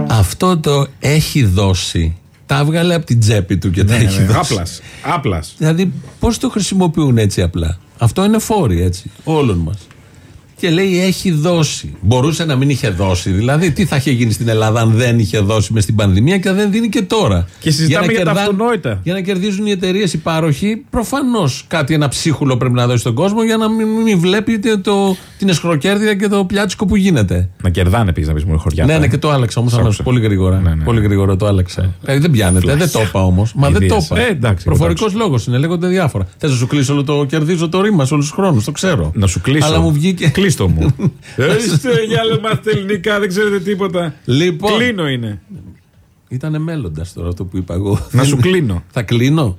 Speaker 2: Αυτό το έχει δώσει. Τα έβγαλε από την τσέπη του και τα
Speaker 3: Ναι,
Speaker 2: έχει
Speaker 3: ναι,
Speaker 2: δώσει.
Speaker 3: Άπλας. Άπλας.
Speaker 2: Δηλαδή, πώς το χρησιμοποιούν έτσι απλά; Αυτό είναι φόροι έτσι, όλων μας. Και λέει έχει δώσει. Μπορούσε να μην είχε δώσει. Δηλαδή, τι θα είχε γίνει στην Ελλάδα αν δεν είχε δώσει μες στην πανδημία και δεν δίνει και τώρα.
Speaker 3: Και συζητάμε
Speaker 2: να
Speaker 3: για τα
Speaker 2: κερδάν-
Speaker 3: αυτονόητα.
Speaker 2: Για να κερδίζουν οι εταιρείες οι πάροχοι, προφανώς κάτι, ένα ψίχουλο πρέπει να δώσει στον κόσμο για να μην, μην βλέπετε το, την εσχροκέρδεια και το πιάτσικο που γίνεται.
Speaker 3: Να κερδάνε πει να πεις μου χωριά.
Speaker 2: Ναι, ναι, και το άλλαξα όμως.
Speaker 3: άκουσα.
Speaker 2: Πολύ γρήγορα.
Speaker 3: Ναι, ναι.
Speaker 2: Πολύ γρήγορα το άλλαξα. Ε, δεν πιάνετε, δεν το είπα όμως. Μα δεν το
Speaker 3: Ιδέες.
Speaker 2: είπα.
Speaker 3: Ε, εντάξει,
Speaker 2: Προφορικός
Speaker 3: εντάξει.
Speaker 2: λόγος είναι, λέγονται διάφορα. Θες να σου κλείσω όλο το κερδίζω το ρήμα σε όλους τους χρόνους, το ξέρω.
Speaker 3: Να σου κλείσω.
Speaker 2: Αλλά μου βγήκε.
Speaker 3: Κλείστο μου. Ε, Είστε για άλλα μάθετε ελληνικά, δεν ξέρετε τίποτα.
Speaker 2: Λοιπόν.
Speaker 3: Κλείνω είναι.
Speaker 2: Ήταν μέλλοντας τώρα αυτό που είπα εγώ.
Speaker 3: Να σου κλείνω.
Speaker 2: Θα κλείνω.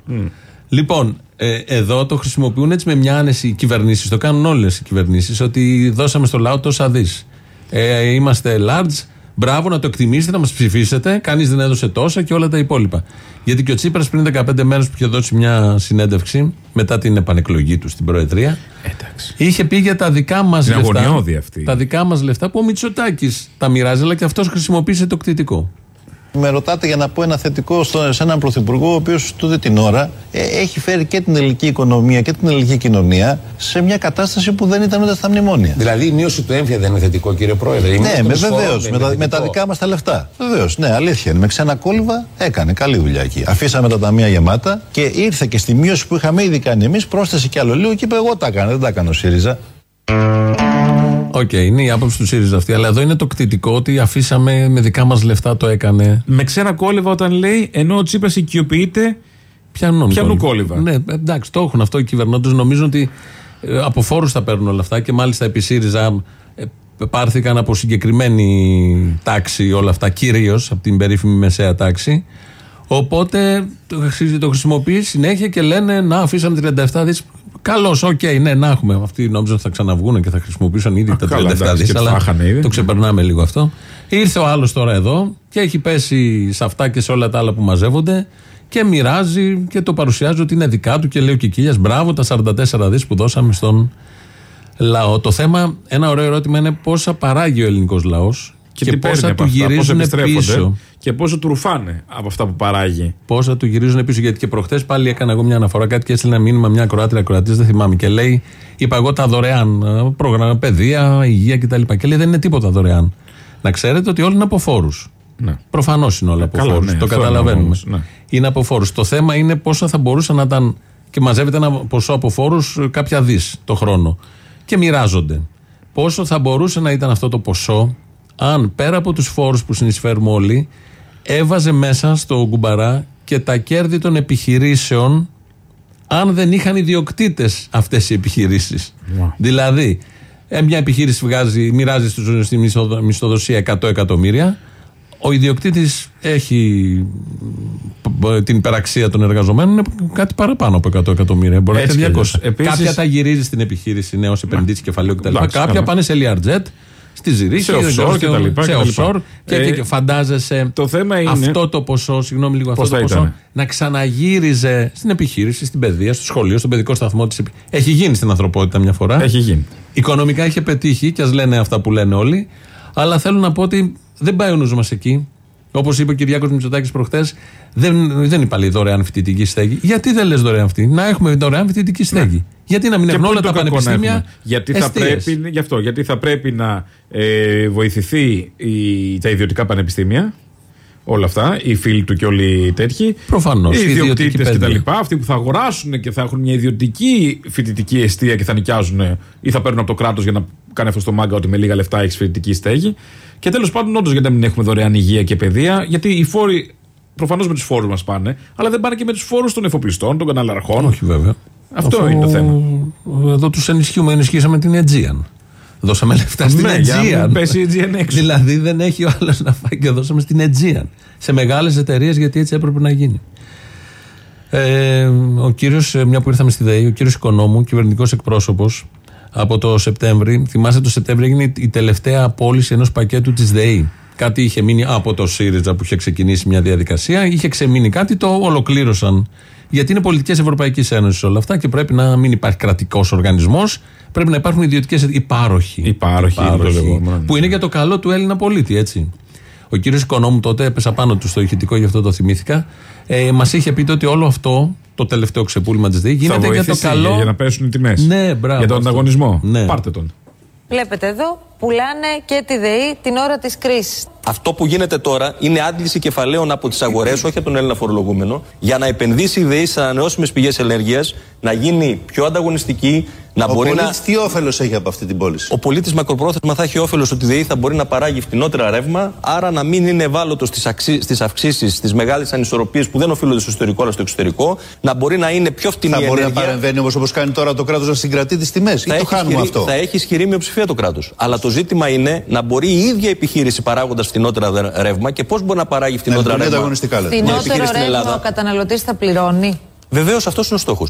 Speaker 2: Λοιπόν, ε, εδώ το χρησιμοποιούν έτσι με μια άνεση οι κυβερνήσεις. Το κάνουν όλες οι κυβερνήσεις. Ότι δώσαμε στο λαό τόσα δις. Ε, είμαστε large. Μπράβο να το εκτιμήσετε, να μας ψηφίσετε. Κανείς δεν έδωσε τόσα και όλα τα υπόλοιπα. Γιατί και ο Τσίπρας πριν 15 μέρες που είχε δώσει μια συνέντευξη μετά την επανεκλογή του στην Προεδρία,
Speaker 3: Εντάξει.
Speaker 2: είχε πει για τα δικά μας
Speaker 3: Είναι
Speaker 2: λεφτά.
Speaker 3: αγωνιώδη αυτή.
Speaker 2: Τα δικά μας λεφτά που ο Μητσοτάκης τα μοιράζει, αλλά και αυτός χρησιμοποίησε το κτητικό.
Speaker 9: Με ρωτάτε για να πω ένα θετικό στο, σε έναν πρωθυπουργό ο οποίος τούτη την ώρα ε, έχει φέρει και την ελληνική οικονομία και την ελληνική κοινωνία σε μια κατάσταση που δεν ήταν ούτε στα μνημόνια.
Speaker 10: Δηλαδή η μείωση του ΕΝΦΙΑ δεν είναι θετικό, κύριε Πρόεδρε. Η μείωση
Speaker 9: Ναι,
Speaker 10: των
Speaker 9: με
Speaker 10: εισφορών
Speaker 9: βεβαίως.
Speaker 10: δεν
Speaker 9: Με,
Speaker 10: είναι
Speaker 9: τα- με τα
Speaker 10: θετικό.
Speaker 9: δικά μας τα λεφτά. Βεβαίως. Ναι, αλήθεια είναι. Με ξένα κόλλυβα έκανε καλή δουλειά εκεί. Αφήσαμε τα ταμεία γεμάτα και ήρθε και στη μείωση που είχαμε ήδη κάνει εμείς, πρόσθεσε κι άλλο λίγο και είπε: Εγώ τα έκανα, δεν τα έκανε ο ΣΥΡΙΖΑ.
Speaker 2: Οκ, είναι η άποψη του ΣΥΡΙΖΑ αυτή. Αλλά εδώ είναι το κριτικό ότι αφήσαμε με δικά μας λεφτά το έκανε.
Speaker 3: Με ξένα κόλλυβα όταν λέει ενώ ο Τσίπρας οικειοποιείται.
Speaker 2: Ποιανού
Speaker 3: Ποιανού κόλλυβα.
Speaker 2: Ναι, εντάξει, το έχουν αυτό οι κυβερνώντες. Νομίζουν ότι ε, από φόρους θα παίρνουν όλα αυτά και μάλιστα επί ΣΥΡΙΖΑ ε, πάρθηκαν από συγκεκριμένη τάξη όλα αυτά, κυρίως από την περίφημη μεσαία τάξη. Οπότε το, χρησι- το χρησιμοποιείς συνέχεια και λένε να αφήσαμε 37 δις. Καλώς, οκ, ναι, να έχουμε. Αυτοί νόμιζαν ότι θα ξαναβγούν και θα χρησιμοποιήσουν ήδη τα 37
Speaker 3: καλά, εντάξει,
Speaker 2: δι.
Speaker 3: και
Speaker 2: Αλλά
Speaker 3: φάχανε ήδη.
Speaker 2: το ξεπερνάμε λίγο αυτό. Ήρθε ο άλλος τώρα εδώ και έχει πέσει σε αυτά και σε όλα τα άλλα που μαζεύονται και μοιράζει και το παρουσιάζει ότι είναι δικά του και λέει ο Κικίλιας μπράβο τα 44 δις που δώσαμε στον λαό. Το θέμα, ένα ωραίο ερώτημα είναι πόσα παράγει ο ελληνικός λαός και,
Speaker 3: τι παίρνει
Speaker 2: πόσα
Speaker 3: από
Speaker 2: του
Speaker 3: αυτά, πόσο
Speaker 2: γυρίζουν
Speaker 3: επιστρέφονται
Speaker 2: πίσω.
Speaker 3: Και πόσο του ρουφάνε από αυτά που παράγει.
Speaker 2: Πόσα του γυρίζουν πίσω. Γιατί και προχθές πάλι έκανα εγώ μια αναφορά κάτι και έστειλε ένα μήνυμα μια Κροάτρια Κροατής, δεν θυμάμαι. Και λέει, είπα εγώ τα δωρεάν ε, πρόγραμμα, παιδεία, υγεία κτλ. Και λέει δεν είναι τίποτα δωρεάν. Να ξέρετε ότι όλα είναι από φόρους.
Speaker 3: Ναι.
Speaker 2: Προφανώς είναι όλα από
Speaker 3: καλά,
Speaker 2: φόρους.
Speaker 3: ναι,
Speaker 2: το
Speaker 3: αυτό
Speaker 2: καταλαβαίνουμε.
Speaker 3: εννοώ όμως, ναι.
Speaker 2: Είναι από φόρους. Το θέμα είναι πόσα θα μπορούσαν να ήταν. Και μαζεύεται ένα ποσό από φόρους κάποια δις το χρόνο. Και μοιράζονται. Πόσο θα μπορούσε να ήταν αυτό το ποσό αν πέρα από τους φόρους που συνεισφέρουμε όλοι, έβαζε μέσα στο κουμπαρά και τα κέρδη των επιχειρήσεων αν δεν είχαν ιδιοκτήτες αυτές οι επιχειρήσεις. Δηλαδή, ε, μια επιχείρηση βγάζει, μοιράζει στους- στη μισθοδο- μισθοδοσία 100 εκατομμύρια. Ο ιδιοκτήτης έχει ε, την υπεραξία των εργαζομένων είναι κάτι παραπάνω από 100 εκατομμύρια. Μπορεί να
Speaker 3: Έτσι
Speaker 2: έχει
Speaker 3: κι
Speaker 2: 200.
Speaker 3: αλλιώς. Επίσης-
Speaker 2: Κάποια τα γυρίζει στην επιχείρηση νέος επενδύτη κεφαλαίου κτλ.
Speaker 3: Εντάξει,
Speaker 2: Κάποια
Speaker 3: καλά.
Speaker 2: πάνε σε Learjet, στη Ζηρίχη,
Speaker 3: Σε
Speaker 2: δεν ξέρω,
Speaker 3: offshore και τα λοιπά
Speaker 2: σε
Speaker 3: και τα λοιπά.
Speaker 2: offshore και,
Speaker 3: Ε,
Speaker 2: και, και φαντάζεσαι
Speaker 3: το θέμα είναι-
Speaker 2: αυτό το ποσό, συγγνώμη λίγο, αυτό
Speaker 3: Πώς
Speaker 2: το
Speaker 3: θα
Speaker 2: ποσό
Speaker 3: ήτανε;
Speaker 2: να ξαναγύριζε στην επιχείρηση, στην παιδεία, στο σχολείο, στον παιδικό σταθμό της. Έχει γίνει στην ανθρωπότητα μια φορά.
Speaker 3: Έχει γίνει.
Speaker 2: Οικονομικά είχε πετύχει και ας λένε αυτά που λένε όλοι. Αλλά θέλω να πω ότι δεν πάει ο νους μας εκεί. Όπως είπε ο Κυριάκος Μητσοτάκης προχθέ, δεν, δεν είπα λέει δωρεάν φοιτητική στέγη. Γιατί δεν λες δωρεάν αυτή, να έχουμε δωρεάν φοιτητική στέγη. Γιατί να μην
Speaker 3: Ναι. Και
Speaker 2: έχουν
Speaker 3: πού
Speaker 2: όλα
Speaker 3: είναι
Speaker 2: τα
Speaker 3: το κακό να
Speaker 2: πανεπιστήμια.
Speaker 3: έχουμε; Γιατί θα,
Speaker 2: εστίες.
Speaker 3: πρέπει, γι αυτό, γιατί θα πρέπει να ε, βοηθηθεί η, τα ιδιωτικά πανεπιστήμια. Όλα αυτά, οι φίλοι του και όλοι οι τέτοιοι.
Speaker 2: Προφανώς,
Speaker 3: Οι
Speaker 2: η ιδιωτική
Speaker 3: ιδιοκτήτες και τα
Speaker 2: παιδεία.
Speaker 3: λοιπά. Αυτοί που θα αγοράσουν και θα έχουν μια ιδιωτική φοιτητική αιστεία και θα νοικιάζουν ή θα παίρνουν από το κράτος για να κάνει αυτό στο μάγκα ότι με λίγα λεφτά έχεις φοιτητική στέγη. Και τέλος πάντων, όντως, γιατί να μην έχουμε δωρεάν υγεία και παιδεία, γιατί οι φόροι προφανώς με τους φόρους μας πάνε, αλλά δεν πάνε και με τους φόρους των εφοπλιστών, των καναλαρχών.
Speaker 2: Όχι βέβαια.
Speaker 3: Αυτό
Speaker 2: Αφού
Speaker 3: είναι το θέμα.
Speaker 2: Εδώ τους ενισχύουμε, ενισχύσαμε την Aegean. Δώσαμε λεφτά στην
Speaker 3: Ναι, για να μην
Speaker 2: Aegean.
Speaker 3: πέσει η Aegean έξω.
Speaker 2: δηλαδή δεν έχει ο άλλος να φάει και δώσαμε στην Aegean. Σε μεγάλες εταιρείες γιατί έτσι έπρεπε να γίνει. Ε, ο κύριος, μια που ήρθαμε στη ΔΕΗ, ο κύριος Οικονόμου, κυβερνητικός εκπρόσωπος, από το Σεπτέμβρη, θυμάστε το Σεπτέμβρη έγινε η τελευταία απόλυση ενός πακέτου της ΔΕΗ. Κάτι είχε μείνει από το ΣΥΡΙΖΑ που είχε ξεκινήσει μια διαδικασία, είχε ξεμείνει κάτι, το ολοκλήρωσαν. Γιατί είναι πολιτικές Ευρωπαϊκής Ένωσης όλα αυτά και πρέπει να μην υπάρχει κρατικός οργανισμός, πρέπει να υπάρχουν ιδιωτικές υπάροχοι.
Speaker 3: Υπάροχοι είναι το λεγόμενο, ναι.
Speaker 2: Που είναι για το καλό του Έλληνα πολίτη, έτσι. Ο κύριος Οικονόμου τότε έπεσα πάνω του στο ηχητικό, γι' αυτό το θυμήθηκα. Ε, Μας είχε πει ότι όλο αυτό, το τελευταίο ξεπούλημα της ΔΕΗ,
Speaker 3: θα
Speaker 2: γίνεται για το
Speaker 3: βοηθήσει
Speaker 2: καλό.
Speaker 3: για να πέσουν οι τιμές.
Speaker 2: Ναι, μπράβο,
Speaker 3: Για τον
Speaker 2: αυτό.
Speaker 3: ανταγωνισμό.
Speaker 2: Ναι.
Speaker 3: Πάρτε τον.
Speaker 11: Βλέπετε εδώ, πουλάνε και τη ΔΕΗ την ώρα της κρίσης.
Speaker 12: Αυτό που γίνεται τώρα είναι άντληση κεφαλαίων από τις αγορές, όχι από τον Έλληνα φορολογούμενο, για να επενδύσει η ΔΕΗ σε ανανεώσιμες πηγές ενέργειας, να γίνει πιο ανταγωνιστική, να
Speaker 9: Ο
Speaker 12: μπορεί να.
Speaker 9: πολίτης τι όφελος έχει από αυτή την πώληση;
Speaker 12: Ο πολίτης μακροπρόθεσμα θα έχει όφελος ότι η ΔΕΗ θα μπορεί να παράγει φτηνότερα ρεύμα, άρα να μην είναι ευάλωτος στις αξι... αυξήσεις, στις μεγάλες ανισορροπίες που δεν οφείλονται στο εσωτερικό αλλά στο εξωτερικό, να μπορεί να είναι πιο φτηνή
Speaker 9: Θα
Speaker 12: η
Speaker 9: μπορεί να
Speaker 12: ενέργεια.
Speaker 9: παρεμβαίνει όπως, όπως κάνει τώρα το κράτος να συγκρατεί τις τιμές. Ή
Speaker 12: Θα
Speaker 9: το
Speaker 12: έχει,
Speaker 9: χάνουμε
Speaker 12: ισχυρή,
Speaker 9: αυτό;
Speaker 12: θα έχει ισχυρή μειοψηφία το κράτος. Αλλά το ζήτημα είναι να μπορεί η ίδια επιχείρηση παράγοντας φτηνότερα δε- ρεύμα και πώς μπορεί να παράγει φτηνότερα
Speaker 9: λειτουργεί
Speaker 12: ρεύμα.
Speaker 9: ανταγωνιστικά, λέτε.
Speaker 12: Μια
Speaker 11: Φθηνότερο
Speaker 12: επιχείρηση στην
Speaker 11: ρεύμα ο
Speaker 12: Ελλάδα.
Speaker 11: καταναλωτής θα πληρώνει.
Speaker 12: Βεβαίως αυτός είναι ο στόχος.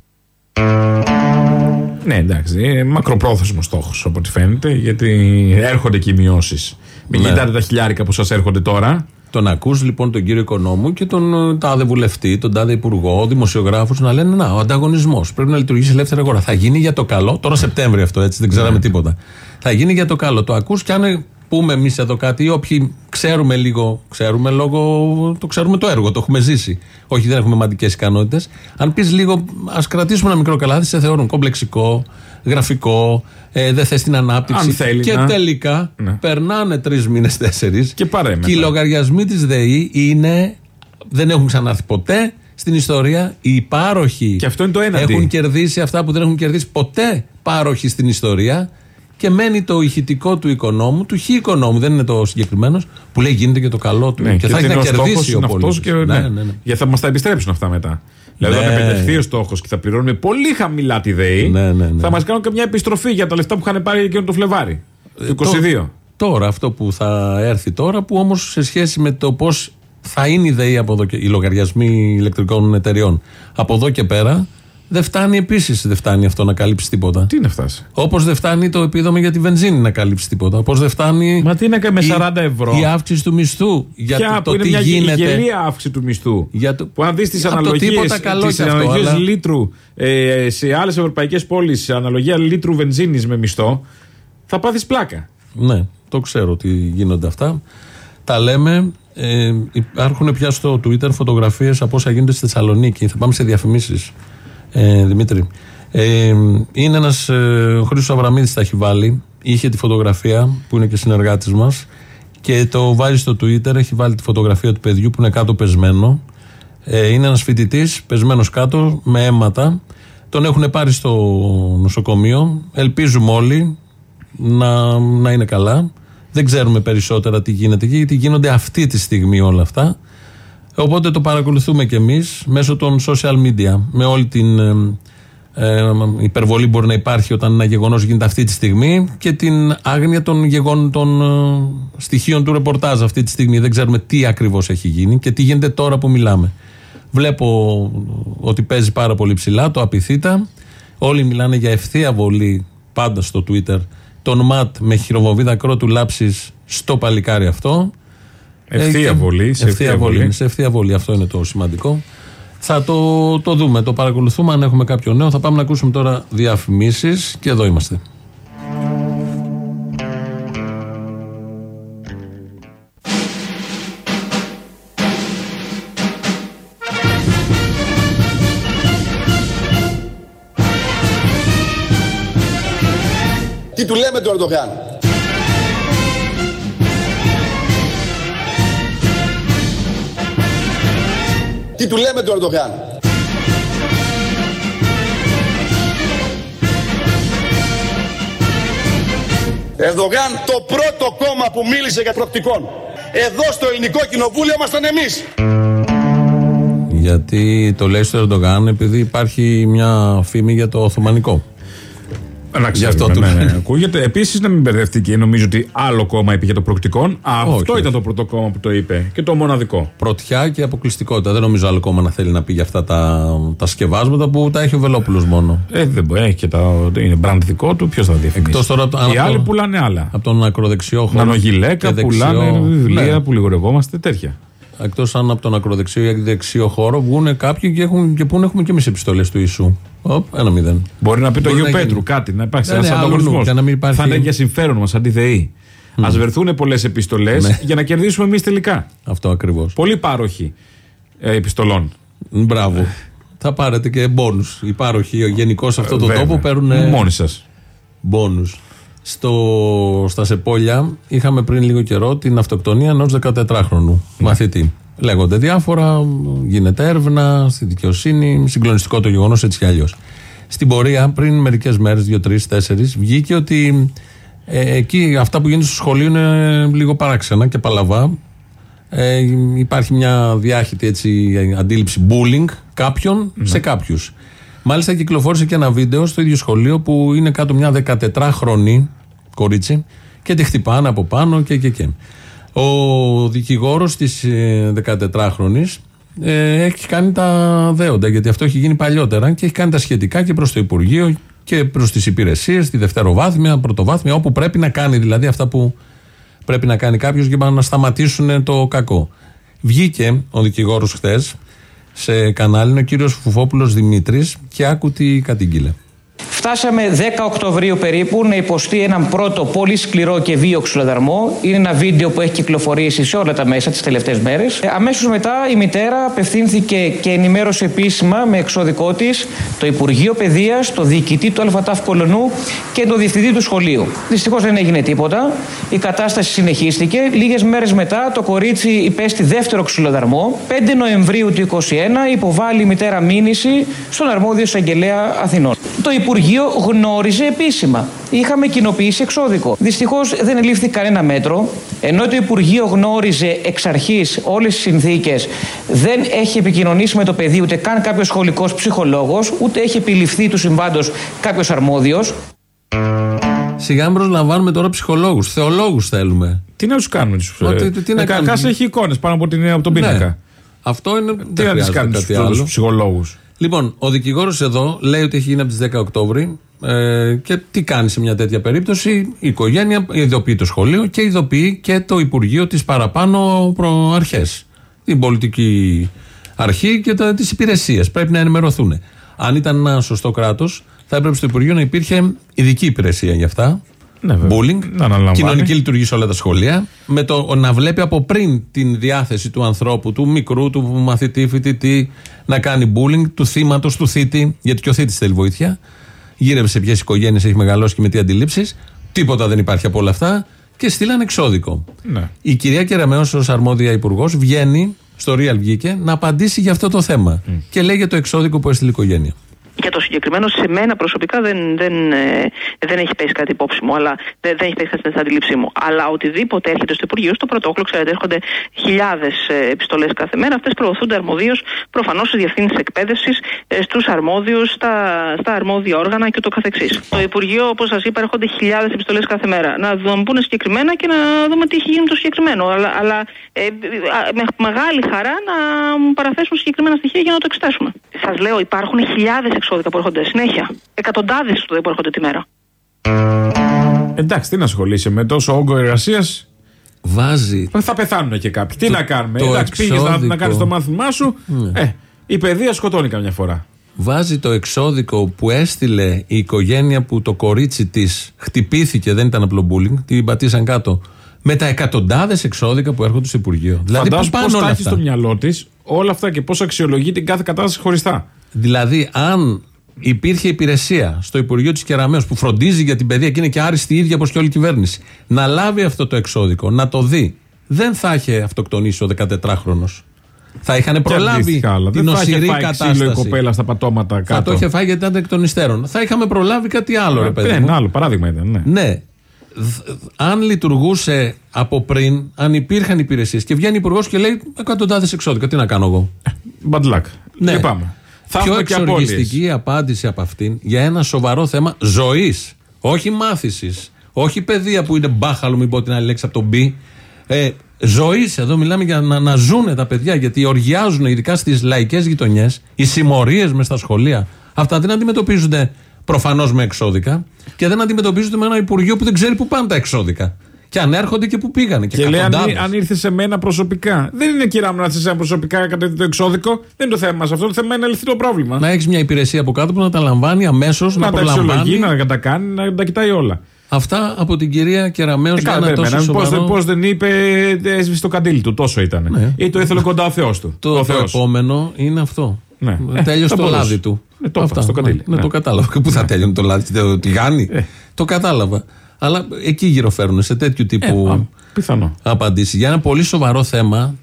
Speaker 3: Ναι, εντάξει. Είναι μακροπρόθεσμος στόχος από ό,τι φαίνεται, γιατί έρχονται και οι μειώσεις. Μην
Speaker 2: Ναι.
Speaker 3: κοιτάτε τα χιλιάρικα που σας έρχονται τώρα.
Speaker 2: Τον ακούς λοιπόν τον κύριο Οικονόμου και τον ε, τάδε βουλευτή, τον τάδε υπουργό, δημοσιογράφους να λένε Να, ο ανταγωνισμός πρέπει να λειτουργήσει ελεύθερη αγορά. Θα γίνει για το καλό. Τώρα Σεπτέμβριο αυτό έτσι, δεν ξέραμε
Speaker 3: Ναι.
Speaker 2: τίποτα. Θα γίνει για το καλό. Το ακούς και αν ε, πούμε εμείς εδώ κάτι, ή όποιοι ξέρουμε λίγο, ξέρουμε λόγω. Το ξέρουμε το έργο, το έχουμε ζήσει. Όχι, δεν έχουμε μαντικές ικανότητες. Αν πεις λίγο, ας κρατήσουμε ένα μικρό καλάθι, σε θεωρούν κομπλεξικό, γραφικό, ε, δεν θες την ανάπτυξη.
Speaker 3: Αν θέλει
Speaker 2: και
Speaker 3: να-
Speaker 2: τελικά
Speaker 3: Ναι.
Speaker 2: περνάνε τρεις μήνες, τέσσερις.
Speaker 3: Και παρέμενα.
Speaker 2: Και οι λογαριασμοί της ΔΕΗ είναι, δεν έχουν ξανάρθει ποτέ στην ιστορία. Οι υπάροχοι
Speaker 3: Και αυτό είναι το έναντι.
Speaker 2: έχουν κερδίσει αυτά που δεν έχουν κερδίσει ποτέ πάροχοι στην ιστορία. Και μένει το ηχητικό του οικονόμου, του χ οικονόμου, δεν είναι το συγκεκριμένος, που λέει γίνεται και το καλό του.
Speaker 3: Ναι,
Speaker 2: και, θα έχει
Speaker 3: ότι
Speaker 2: να
Speaker 3: είναι ο στόχος
Speaker 2: κερδίσει ο
Speaker 3: είναι αυτός
Speaker 2: πολίτης.
Speaker 3: και ναι. Γιατί θα μας τα επιστρέψουν αυτά μετά. Δηλαδή,
Speaker 2: Ναι.
Speaker 3: όταν επενδυθεί ο στόχος και θα πληρώνουμε πολύ χαμηλά τη ΔΕΗ,
Speaker 2: Ναι, ναι, ναι.
Speaker 3: θα μας κάνουν και μια επιστροφή για τα λεφτά που είχαν πάρει εκείνο το Φλεβάρι. Το 22.
Speaker 2: Τώρα, αυτό που θα έρθει τώρα, που όμως σε σχέση με το πώς θα είναι η ΔΕΗ από εδώ και οι λογαριασμοί ηλεκτρικών εταιριών από εδώ και πέρα, δεν φτάνει επίσης δεν φτάνει αυτό να καλύψει τίποτα.
Speaker 3: Τι να φτάσει;
Speaker 2: Όπως δεν φτάνει το επίδομα για τη βενζίνη να καλύψει τίποτα. Όπως δεν φτάνει.
Speaker 3: Μα τι να κάνει με
Speaker 2: η-
Speaker 3: 40 ευρώ;
Speaker 2: Η αύξηση του μισθού. Για
Speaker 3: Ποια,
Speaker 2: το,
Speaker 3: που
Speaker 2: το
Speaker 3: είναι
Speaker 2: τι
Speaker 3: μια
Speaker 2: γίνεται.
Speaker 3: γελία αύξηση του μισθού.
Speaker 2: Για το-
Speaker 3: Που αν δεις τις
Speaker 2: Από το
Speaker 3: αναλογίες
Speaker 2: τίποτα καλό κι αυτό, αλλά-
Speaker 3: λίτρου ε, σε άλλες ευρωπαϊκές πόλεις, σε αναλογία λίτρου βενζίνης με μισθό, θα πάθεις πλάκα.
Speaker 2: Ναι, το ξέρω ότι γίνονται αυτά. Τα λέμε. Ε, υπάρχουν πια στο Twitter φωτογραφίες από όσα γίνονται στη Θεσσαλονίκη. Θα πάμε σε διαφημίσεις. Ε, Δημήτρη. Ε, είναι ένας. Ε, ο Χρήστος Αβραμίδης τα έχει βάλει. Είχε τη φωτογραφία που είναι και συνεργάτης μας και το βάζει στο Twitter. Έχει βάλει τη φωτογραφία του παιδιού που είναι κάτω πεσμένο. Ε, είναι ένας φοιτητής, πεσμένος κάτω, με αίματα. Τον έχουν πάρει στο νοσοκομείο. Ελπίζουμε όλοι να, να είναι καλά. Δεν ξέρουμε περισσότερα τι γίνεται εκεί, γιατί γίνονται αυτή τη στιγμή όλα αυτά. Οπότε το παρακολουθούμε κι εμείς μέσω των social media, με όλη την ε, Ε, υπερβολή μπορεί να υπάρχει όταν ένα γεγονός γίνεται αυτή τη στιγμή και την άγνοια των, γεγον, των ε, στοιχείων του ρεπορτάζ αυτή τη στιγμή. Δεν ξέρουμε τι ακριβώς έχει γίνει και τι γίνεται τώρα που μιλάμε. Βλέπω ότι παίζει πάρα πολύ ψηλά το απειθήτα. Όλοι μιλάνε για ευθεία βολή πάντα στο Twitter τον ΜΑΤ με χειροβοβίδα κρότου λάψης στο παλικάρι αυτό.
Speaker 3: Ευθεία
Speaker 2: Ε, και-
Speaker 3: βολή, σε
Speaker 2: ευθεία
Speaker 3: ευθεία
Speaker 2: βολή.
Speaker 3: βολή.
Speaker 2: Σε ευθεία βολή, αυτό είναι το σημαντικό. Θα το, το δούμε, το παρακολουθούμε αν έχουμε κάποιο νέο. Θα πάμε να ακούσουμε τώρα διαφημίσεις και εδώ είμαστε.
Speaker 1: Τι του λέμε του Ερντογάν; Τι του λέμε του Ερντογάν. Ερντογάν το πρώτο κόμμα που μίλησε για προκτικών. Εδώ στο ελληνικό κοινοβούλιο ήμασταν εμείς.
Speaker 2: Γιατί το λέει στο Ερντογάν επειδή υπάρχει μια φήμη για το Οθωμανικό.
Speaker 3: Να
Speaker 2: Γι'
Speaker 3: ξέρουμε,
Speaker 2: αυτό του
Speaker 3: ναι, ναι,
Speaker 2: λένε.
Speaker 3: ακούγεται. Επίσης, να μην μπερδευτεί νομίζω ότι άλλο κόμμα είπε για το προκτικόν. Αυτό
Speaker 2: Όχι.
Speaker 3: ήταν το πρώτο κόμμα που το είπε και το μοναδικό.
Speaker 2: Πρωτιά και αποκλειστικότητα. Δεν νομίζω άλλο κόμμα να θέλει να πει για αυτά τα, τα σκευάσματα που τα έχει ο Βελόπουλος μόνο.
Speaker 3: Ε, δεν μπορεί, έχει και τα, είναι brand δικό του, ποιος θα διαφημίσει.
Speaker 2: Εκτός τώρα από το-
Speaker 3: Οι
Speaker 2: από
Speaker 3: άλλοι
Speaker 2: το-
Speaker 3: πουλάνε άλλα.
Speaker 2: Από τον ακροδεξιό χώρο.
Speaker 3: Νανογιλέκα,
Speaker 2: και δεξιό-
Speaker 3: πουλάνε βιβλία
Speaker 2: Ναι.
Speaker 3: που λιγορευόμαστε, τέτοια.
Speaker 2: Εκτός αν από τον ακροδεξιό ή δεξιό χώρο βγουν κάποιοι και, έχουν, και πού έχουμε και εμείς επιστολές του Ιησού. Οπ, ένα μηδέν.
Speaker 3: Μπορεί να πει το
Speaker 2: Μπορεί
Speaker 3: Αγίου
Speaker 2: να
Speaker 3: Πέτρου
Speaker 2: γίνει.
Speaker 3: κάτι, να υπάρξει
Speaker 2: Ναι,
Speaker 3: ένας
Speaker 2: ναι, αλλού
Speaker 3: ανταγωνισμός.
Speaker 2: νου, για να μην υπάρχει-
Speaker 3: Θα είναι για συμφέρον μας, αντιδεή. Α βρεθούν πολλές επιστολές
Speaker 2: Ναι.
Speaker 3: για να κερδίσουμε εμείς τελικά.
Speaker 2: Αυτό ακριβώς.
Speaker 3: Πολλοί πάροχοι ε, επιστολών.
Speaker 2: Μπράβο. Θα πάρετε και μπόνου. Οι πάροχοι γενικώ σε αυτό το
Speaker 3: Βέβαια.
Speaker 2: τόπο παίρνουν.
Speaker 3: Μόνοι σας.
Speaker 2: Μπόνου. Στα Σεπόλια είχαμε πριν λίγο καιρό την αυτοκτονία ενός 14χρονου μαθητή. Λέγονται διάφορα, γίνεται έρευνα στη δικαιοσύνη, συγκλονιστικό το γεγονός έτσι κι αλλιώς. Στην πορεία, πριν μερικές μέρες, δύο, τρεις, τέσσερις, βγήκε ότι ε, εκεί αυτά που γίνονται στο σχολείο είναι λίγο παράξενα και παλαβά. Ε, υπάρχει μια διάχυτη έτσι, αντίληψη bullying κάποιον σε κάποιους. Μάλιστα κυκλοφόρησε και ένα βίντεο στο ίδιο σχολείο που είναι κάτω μια 14χρονη κορίτσι και τη χτυπάνε από πάνω και και και. Ο δικηγόρος της ε, 14χρονης ε, έχει κάνει τα δέοντα γιατί αυτό έχει γίνει παλιότερα και έχει κάνει τα σχετικά και προς το Υπουργείο και προς τις υπηρεσίες, τη δευτεροβάθμια, πρωτοβάθμια, όπου πρέπει να κάνει δηλαδή αυτά που πρέπει να κάνει κάποιος για να σταματήσουν το κακό. Βγήκε ο δικηγόρος χθες σε κανάλι, είναι ο κύριος Φουφόπουλος Δημήτρης και άκου τι κατήγγειλε.
Speaker 13: Φτάσαμε 10 Οκτωβρίου περίπου να υποστεί έναν πρώτο πολύ σκληρό και βίαιο ξυλοδαρμό. Είναι ένα βίντεο που έχει κυκλοφορήσει σε όλα τα μέσα τις τελευταίες μέρες. Αμέσως μετά η μητέρα απευθύνθηκε και ενημέρωσε επίσημα με εξώδικό της το Υπουργείο Παιδείας, το διοικητή του ΑΤΑΦ Κολονού και το διευθυντή του σχολείου. Δυστυχώς δεν έγινε τίποτα. Η κατάσταση συνεχίστηκε. Λίγες μέρες μετά το κορίτσι υπέστη δεύτερο ξυλοδαρμό. 5 Νοεμβρίου του 2021 υποβάλλει η μητέρα μήνυση στον αρμόδιο εισαγγελέα Αθηνών. Το Υπουργείο γνώριζε επίσημα. Είχαμε κοινοποιήσει εξώδικο. Δυστυχώς δεν ελήφθη κανένα μέτρο. Ενώ το Υπουργείο γνώριζε εξ αρχής όλες τις συνθήκες, δεν έχει επικοινωνήσει με το παιδί ούτε καν κάποιος σχολικός ψυχολόγος, ούτε έχει επιληφθεί του συμβάντος κάποιος αρμόδιος.
Speaker 2: Σιγά μην προσλαμβάνουμε τώρα ψυχολόγους, θεολόγους θέλουμε.
Speaker 3: Τι να τους κάνουμε τους
Speaker 2: Μα τι- τι να κάνουμε;
Speaker 3: Κassa έχει εικόνες πάνω από, την, από τον
Speaker 2: Ναι.
Speaker 3: πίνακα.
Speaker 2: Αυτό είναι.
Speaker 3: Τι
Speaker 2: δεν
Speaker 3: να τις
Speaker 2: χρειάζεται
Speaker 3: κάνουμε
Speaker 2: κάτι
Speaker 3: τους
Speaker 2: άλλο.
Speaker 3: ψυχολόγους;
Speaker 2: Λοιπόν, ο δικηγόρος εδώ λέει ότι έχει γίνει από τις 10 Οκτώβρη ε, και τι κάνει σε μια τέτοια περίπτωση. Η οικογένεια ειδοποιεί το σχολείο και ειδοποιεί και το Υπουργείο της παραπάνω αρχέ. Την πολιτική αρχή και τις υπηρεσίες. Πρέπει να ενημερωθούν. Αν ήταν ένα σωστό κράτος, θα έπρεπε στο Υπουργείο να υπήρχε ειδική υπηρεσία για αυτά.
Speaker 3: Ναι, βέβαια.
Speaker 2: Bullying,
Speaker 3: Να αναλαμβάνει.
Speaker 2: κοινωνική λειτουργία σε όλα τα σχολεία, με το να βλέπει από πριν την διάθεση του ανθρώπου, του μικρού, του μαθητή, φοιτητή, να κάνει bullying, του θύματος, του θήτη, γιατί και ο θήτης θέλει βοήθεια. Γύρευε σε ποιες οικογένειες έχει μεγαλώσει και με τι αντιλήψεις. Τίποτα δεν υπάρχει από όλα αυτά και στείλαν εξώδικο.
Speaker 3: Ναι.
Speaker 2: Η κυρία Κεραμέο, ως αρμόδια υπουργός, βγαίνει, στο Real βγήκε, να απαντήσει για αυτό το θέμα. Και λέει για το εξώδικο που έστειλε η οικογένεια.
Speaker 14: Για το συγκεκριμένο, σε μένα προσωπικά δεν, δεν, ε, δεν έχει πέσει κάτι υπόψη μου, αλλά δεν, δεν έχει πέσει κάτι στην αντίληψή μου. Αλλά οτιδήποτε έρχεται στο Υπουργείο, στο πρωτόκολλο, ξέρετε, έρχονται χιλιάδες επιστολές κάθε μέρα. Αυτές προωθούνται αρμοδίως προφανώς στις διευθύνσεις εκπαίδευσης, στους αρμόδιους, στα, στα αρμόδια όργανα και το καθεξής. Το Υπουργείο, όπως σας είπα, έρχονται χιλιάδες επιστολές κάθε μέρα. Να δούμε πούνε συγκεκριμένα και να δούμε τι έχει γίνει το συγκεκριμένο. Αλλά, αλλά ε, με μεγάλη χαρά να μου παραθέσουν συγκεκριμένα στοιχεία για να το εξετάσουμε. Σας λέω, υπάρχουν χιλιάδες εξώδικα που έρχονται συνέχεια. Εκατοντάδες που έρχονται τη μέρα.
Speaker 3: Εντάξει, τι να ασχολείσαι με τόσο όγκο εργασίας;
Speaker 2: Βάζει.
Speaker 3: Θα πεθάνουν και κάποιοι. Τι να κάνουμε.
Speaker 2: το
Speaker 3: Εντάξει, πήγες να,
Speaker 2: εξώδικο.
Speaker 3: να κάνεις το μάθημά σου.
Speaker 2: Ναι.
Speaker 3: Ε, η παιδεία σκοτώνει καμιά φορά.
Speaker 2: Βάζει το εξώδικο που έστειλε η οικογένεια που το κορίτσι της χτυπήθηκε, δεν ήταν απλό bullying, την πατήσαν κάτω. Με τα εκατοντάδες εξώδικα που έρχονται στο Υπουργείο. Δηλαδή, πού
Speaker 3: Φαντάζομαι
Speaker 2: πάνε
Speaker 3: πώς
Speaker 2: όλα
Speaker 3: τα έχει
Speaker 2: αυτά;
Speaker 3: στο μυαλό της όλα αυτά και πώς αξιολογεί την κάθε κατάσταση χωριστά.
Speaker 2: Δηλαδή, αν υπήρχε υπηρεσία στο Υπουργείο της Κεραμέως που φροντίζει για την παιδεία και είναι και άριστη η ίδια όπως και όλη η κυβέρνηση, να λάβει αυτό το εξώδικο, να το δει, δεν θα είχε αυτοκτονήσει ο 14χρονο. Θα είχαν
Speaker 3: Και
Speaker 2: προλάβει
Speaker 3: αντίστοιχα άλλα.
Speaker 2: την
Speaker 3: Δεν θα είχε
Speaker 2: οσυρή
Speaker 3: φάει ξύλο
Speaker 2: κατάσταση.
Speaker 3: η κοπέλα στα πατώματα κάτω.
Speaker 2: Θα το είχε φάει γιατί ήταν εκ των υστέρων. Θα είχαμε προλάβει κάτι άλλο, ρε παιδί.
Speaker 3: Ναι,
Speaker 2: μου.
Speaker 3: ένα άλλο παράδειγμα ήταν. Ναι.
Speaker 2: Ναι. Δ- Αν λειτουργούσε από πριν, αν υπήρχαν υπηρεσίες και βγαίνει υπουργός και λέει εκατοντάδες εξώδικα, τι να κάνω εγώ;
Speaker 3: Bad luck.
Speaker 2: Ναι.
Speaker 3: Λυπάμαι. Θα
Speaker 2: Πιο
Speaker 3: έχουμε και απώλειες.
Speaker 2: εξοργιστική απάντηση από αυτήν για ένα σοβαρό θέμα ζωής. Όχι μάθησης. Όχι παιδεία που είναι μπάχαλο, μην πω την άλλη λέξη από τον μπι. Ε, ζωής. Εδώ μιλάμε για να, να ζουν τα παιδιά γιατί οργιάζουν ειδικά στις λαϊκές γειτονιές. Οι συμμορίες μες στα σχολεία. Αυτά δεν αντιμετωπίζονται προφανώς με εξώδικα και δεν αντιμετωπίζονται με ένα Υπουργείο που δεν ξέρει πού πάνε τα εξώδικα. Και αν έρχονται και πού πήγανε. Και,
Speaker 3: Και λέει αν,
Speaker 2: εκατοντάδες.
Speaker 3: αν ήρθε σε μένα προσωπικά. Δεν είναι κυρία μου να έρθει σε μένα προσωπικά κατά το εξώδικο. Δεν είναι το θέμα μας αυτό. Το θέμα είναι να λυθεί το πρόβλημα.
Speaker 2: Να έχεις μια υπηρεσία από κάτω που να τα λαμβάνει αμέσως, να,
Speaker 3: να τα
Speaker 2: προλαμβάνει.
Speaker 3: αξιολογεί, να τα κάνει, να τα κοιτάει όλα.
Speaker 2: Αυτά από την κυρία Κεραμέως
Speaker 3: Ε,
Speaker 2: για
Speaker 3: καλά,
Speaker 2: ένα τόσο
Speaker 3: περίμενα. Πώς,
Speaker 2: σοβαρό...
Speaker 3: δεν- πώς δεν είπε, ε, έσβησε το καντήλι του, τόσο ήταν.
Speaker 2: Ναι.
Speaker 3: Ή το ήθελε κοντά ο Θεός του.
Speaker 2: Το,
Speaker 3: ο
Speaker 2: το
Speaker 3: Θεός.
Speaker 2: επόμενο είναι αυτό.
Speaker 3: Ναι. Ε,
Speaker 2: Τέλειωσε
Speaker 3: θα
Speaker 2: το
Speaker 3: μπορούσε.
Speaker 2: λάδι του.
Speaker 3: Ε, το είπα, στο
Speaker 2: ναι,
Speaker 3: καντήλι.
Speaker 2: Ναι,
Speaker 3: Ναι.
Speaker 2: το κατάλαβα. Και Πού θα τέλειωνε το λάδι, το τηγάνι. Το κατάλαβα. Αλλά εκεί γυροφέρνουν σε τέτοιου τύπου
Speaker 3: Ε, α, πιθανό.
Speaker 2: απαντήσεις. Για ένα πολύ σοβαρό θέμα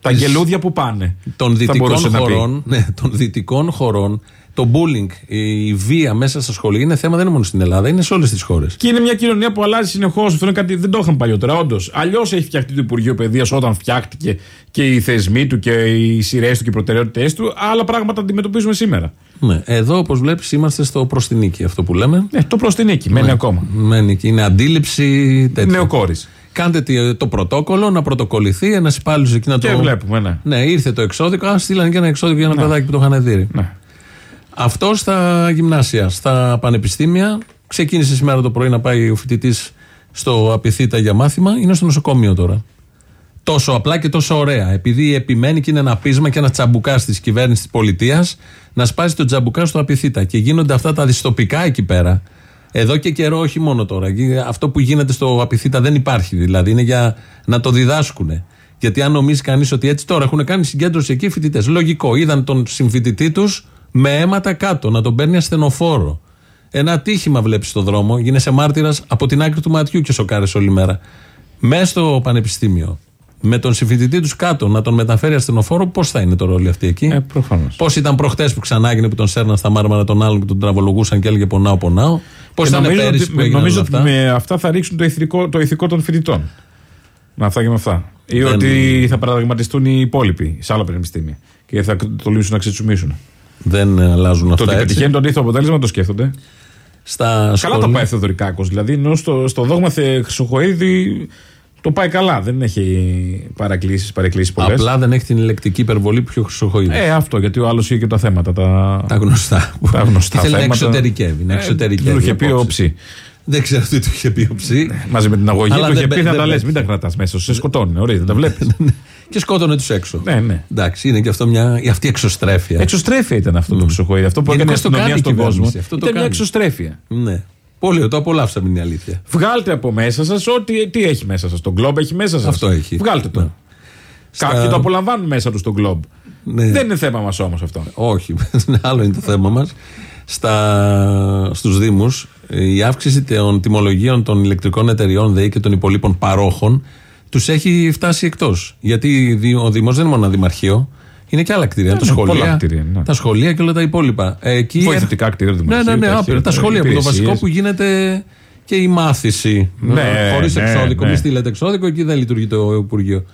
Speaker 3: Τα
Speaker 2: της-
Speaker 3: γελούδια που πάνε.
Speaker 2: των
Speaker 3: θα
Speaker 2: δυτικών
Speaker 3: μπορούσε να πει.
Speaker 2: χωρών, ναι, των δυτικών χωρών, το bullying, η βία μέσα στα σχολεία είναι θέμα δεν είναι μόνο στην Ελλάδα, είναι σε όλες τις χώρες.
Speaker 3: Και είναι μια κοινωνία που αλλάζει συνεχώς. Αυτό είναι κάτι δεν το είχαν παλιότερα. Όντως. Αλλιώς έχει φτιαχτεί το Υπουργείο Παιδείας όταν φτιάχτηκε και οι θεσμοί του και οι σειρές του και οι προτεραιότητές του. Άλλα πράγματα αντιμετωπίζουμε σήμερα.
Speaker 2: Ναι. Εδώ, όπως βλέπεις, είμαστε στο προς την νίκη, αυτό που λέμε.
Speaker 3: Ε, το προς την νίκη. Μένει
Speaker 2: Ναι.
Speaker 3: ακόμα.
Speaker 2: Μένει και είναι αντίληψη τέτοια.
Speaker 3: Νεοκόρης.
Speaker 2: Κάντε τι- το πρωτόκολλο, να πρωτοκολληθεί, ένας υπάλληλος εκεί να
Speaker 3: Και
Speaker 2: το.
Speaker 3: βλέπουμε, ναι.
Speaker 2: Ναι, ήρθε το εξώδικο. Α, στείλανε και ένα εξώδικο για ένα παιδάκι που το είχαν δει.
Speaker 3: Ναι.
Speaker 2: Αυτός στα γυμνάσια, στα πανεπιστήμια. Ξεκίνησε σήμερα το πρωί να πάει ο φοιτητής στο Απιθύτα για μάθημα. Είναι στο νοσοκομείο τώρα. Τόσο απλά και τόσο ωραία. Επειδή επιμένει και είναι ένα πείσμα και ένα τσαμπουκά της κυβέρνησης της πολιτείας να σπάσει το τσαμπουκά στο Απιθύτα. Και γίνονται αυτά τα δυστοπικά εκεί πέρα. Εδώ και καιρό, όχι μόνο τώρα. Γι- Αυτό που γίνεται στο Απιθύτα δεν υπάρχει δηλαδή. Είναι για να το διδάσκουν. Γιατί αν νομίζει κανείς ότι έτσι τώρα έχουν κάνει συγκέντρωση εκεί φοιτητές. Λογικό. Είδαν τον συμφοιτητή τους με αίματα κάτω, να τον παίρνει ασθενοφόρο. Ένα ατύχημα βλέπεις στον δρόμο, γίνεσαι μάρτυρας από την άκρη του ματιού και σοκάρε όλη μέρα. Μέσα στο πανεπιστήμιο, με τον συμφοιτητή τους κάτω, να τον μεταφέρει ασθενοφόρο, πώς θα είναι το ρόλο αυτή εκεί;
Speaker 3: Ε, προφανώς.
Speaker 2: Πώς ήταν προχτές που ξανά έγινε που τον σέρναν στα μάρμαρα τον άλλον και τον τραβολογούσαν και έλεγε Πονάω, πονάω. Πώς
Speaker 3: Και
Speaker 2: ήταν
Speaker 3: νομίζω
Speaker 2: πέρυσι
Speaker 3: ότι,
Speaker 2: που έγιναν
Speaker 3: νομίζω
Speaker 2: όλα
Speaker 3: ότι
Speaker 2: αυτά.
Speaker 3: με αυτά θα ρίξουν το ηθικό, το ηθικό των φοιτητών. Με αυτά και με αυτά. Ή
Speaker 2: Δεν-
Speaker 3: ότι θα παραδειγματιστούν οι υπόλοιποι σε άλλα πανεπιστήμια και θα το λύσουν να ξετσουμίσουν.
Speaker 2: Δεν αλλάζουν
Speaker 3: Το
Speaker 2: αυτά.
Speaker 3: ότι
Speaker 2: έτσι.
Speaker 3: πετυχαίνει το αντίθετο αποτέλεσμα το σκέφτονται.
Speaker 2: Στα
Speaker 3: Καλά
Speaker 2: σχολεία-
Speaker 3: το πάει ο Θεοδωρικάκο. Δηλαδή, ενώ στο, στο δόγμα Θε Χρυσοχοίδη το πάει καλά. Δεν έχει παρακλήσεις παρεκκλήσεις πολλές.
Speaker 2: Απλά δεν έχει την ηλεκτρική υπερβολή πιο χρυσοχοίδης.
Speaker 3: Ε, αυτό γιατί ο άλλος είχε και τα θέματα. Τα,
Speaker 2: τα γνωστά.
Speaker 3: Τα γνωστά.
Speaker 2: Και θέλει να
Speaker 3: θέματα.
Speaker 2: εξωτερικεύει. Να
Speaker 3: Ε,
Speaker 2: εξωτερικεύει
Speaker 3: του είχε πει
Speaker 2: απόψεις.
Speaker 3: ο Ψή.
Speaker 2: Δεν ξέρω τι του είχε πει ο Ψή.
Speaker 3: Μαζί με την αγωγή
Speaker 2: Αλλά
Speaker 3: του είχε
Speaker 2: δεν-
Speaker 3: πει να
Speaker 2: δεν
Speaker 3: τα λες.
Speaker 2: πέτυχε.
Speaker 3: Μην τα κρατάς μέσα σου. Σε σκοτώνει. Ωραία, δεν τα βλέπεις.
Speaker 2: Και σκότωνε τους έξω.
Speaker 3: ναι, ναι.
Speaker 2: Εντάξει, είναι και αυτό μια η αυτή εξωστρέφεια.
Speaker 3: Εξωστρέφεια ήταν αυτό το Χρυσοχοίδη. Αυτό που έκανε η
Speaker 2: Γενικώς το
Speaker 3: αστυνομία
Speaker 2: κάνει η
Speaker 3: στον κόσμο.
Speaker 2: κυβέρνηση. Αυτό το
Speaker 3: Ήταν μια
Speaker 2: κάνει.
Speaker 3: εξωστρέφεια.
Speaker 2: Ναι. Πολύ, το απολαύσαμε είναι η αλήθεια.
Speaker 3: Βγάλτε από μέσα σας ό,τι τι έχει μέσα σας. Τον γκλόμπ έχει μέσα σας.
Speaker 2: Αυτό έχει.
Speaker 3: Βγάλτε το.
Speaker 2: Ναι.
Speaker 3: Κάποιοι
Speaker 2: Στα-
Speaker 3: το απολαμβάνουν μέσα τους τον γκλόμπ.
Speaker 2: Ναι.
Speaker 3: Δεν είναι θέμα μας όμως αυτό.
Speaker 2: Όχι, άλλο είναι το θέμα μας. Στα, στους Δήμους η αύξηση των τιμολογίων των ηλεκτρικών εταιριών ΔΕΗ και των υπολείπων παρόχων τους έχει φτάσει εκτός. Γιατί δη- ο Δήμος δεν είναι μόνο ένα δημαρχείο, Είναι και άλλα κτίρια.
Speaker 3: Ναι,
Speaker 2: τα,
Speaker 3: ναι, πολλά
Speaker 2: σχολεία,
Speaker 3: κτίρια, ναι.
Speaker 2: τα σχολεία και όλα τα υπόλοιπα. Ε, Εκεί
Speaker 3: Βοηθητικά κτίρια
Speaker 2: Ναι,
Speaker 3: δημοσίου,
Speaker 2: ναι, ναι,
Speaker 3: τα
Speaker 2: άπειρα. Τα σχολεία που το
Speaker 3: υπηρεσίες.
Speaker 2: βασικό που γίνεται και η μάθηση.
Speaker 3: Ναι,
Speaker 2: Χωρίς
Speaker 3: ναι,
Speaker 2: εξώδικο.
Speaker 3: ναι.
Speaker 2: Μη στείλετε εξώδικο, εκεί δεν λειτουργεί το Υπουργείο.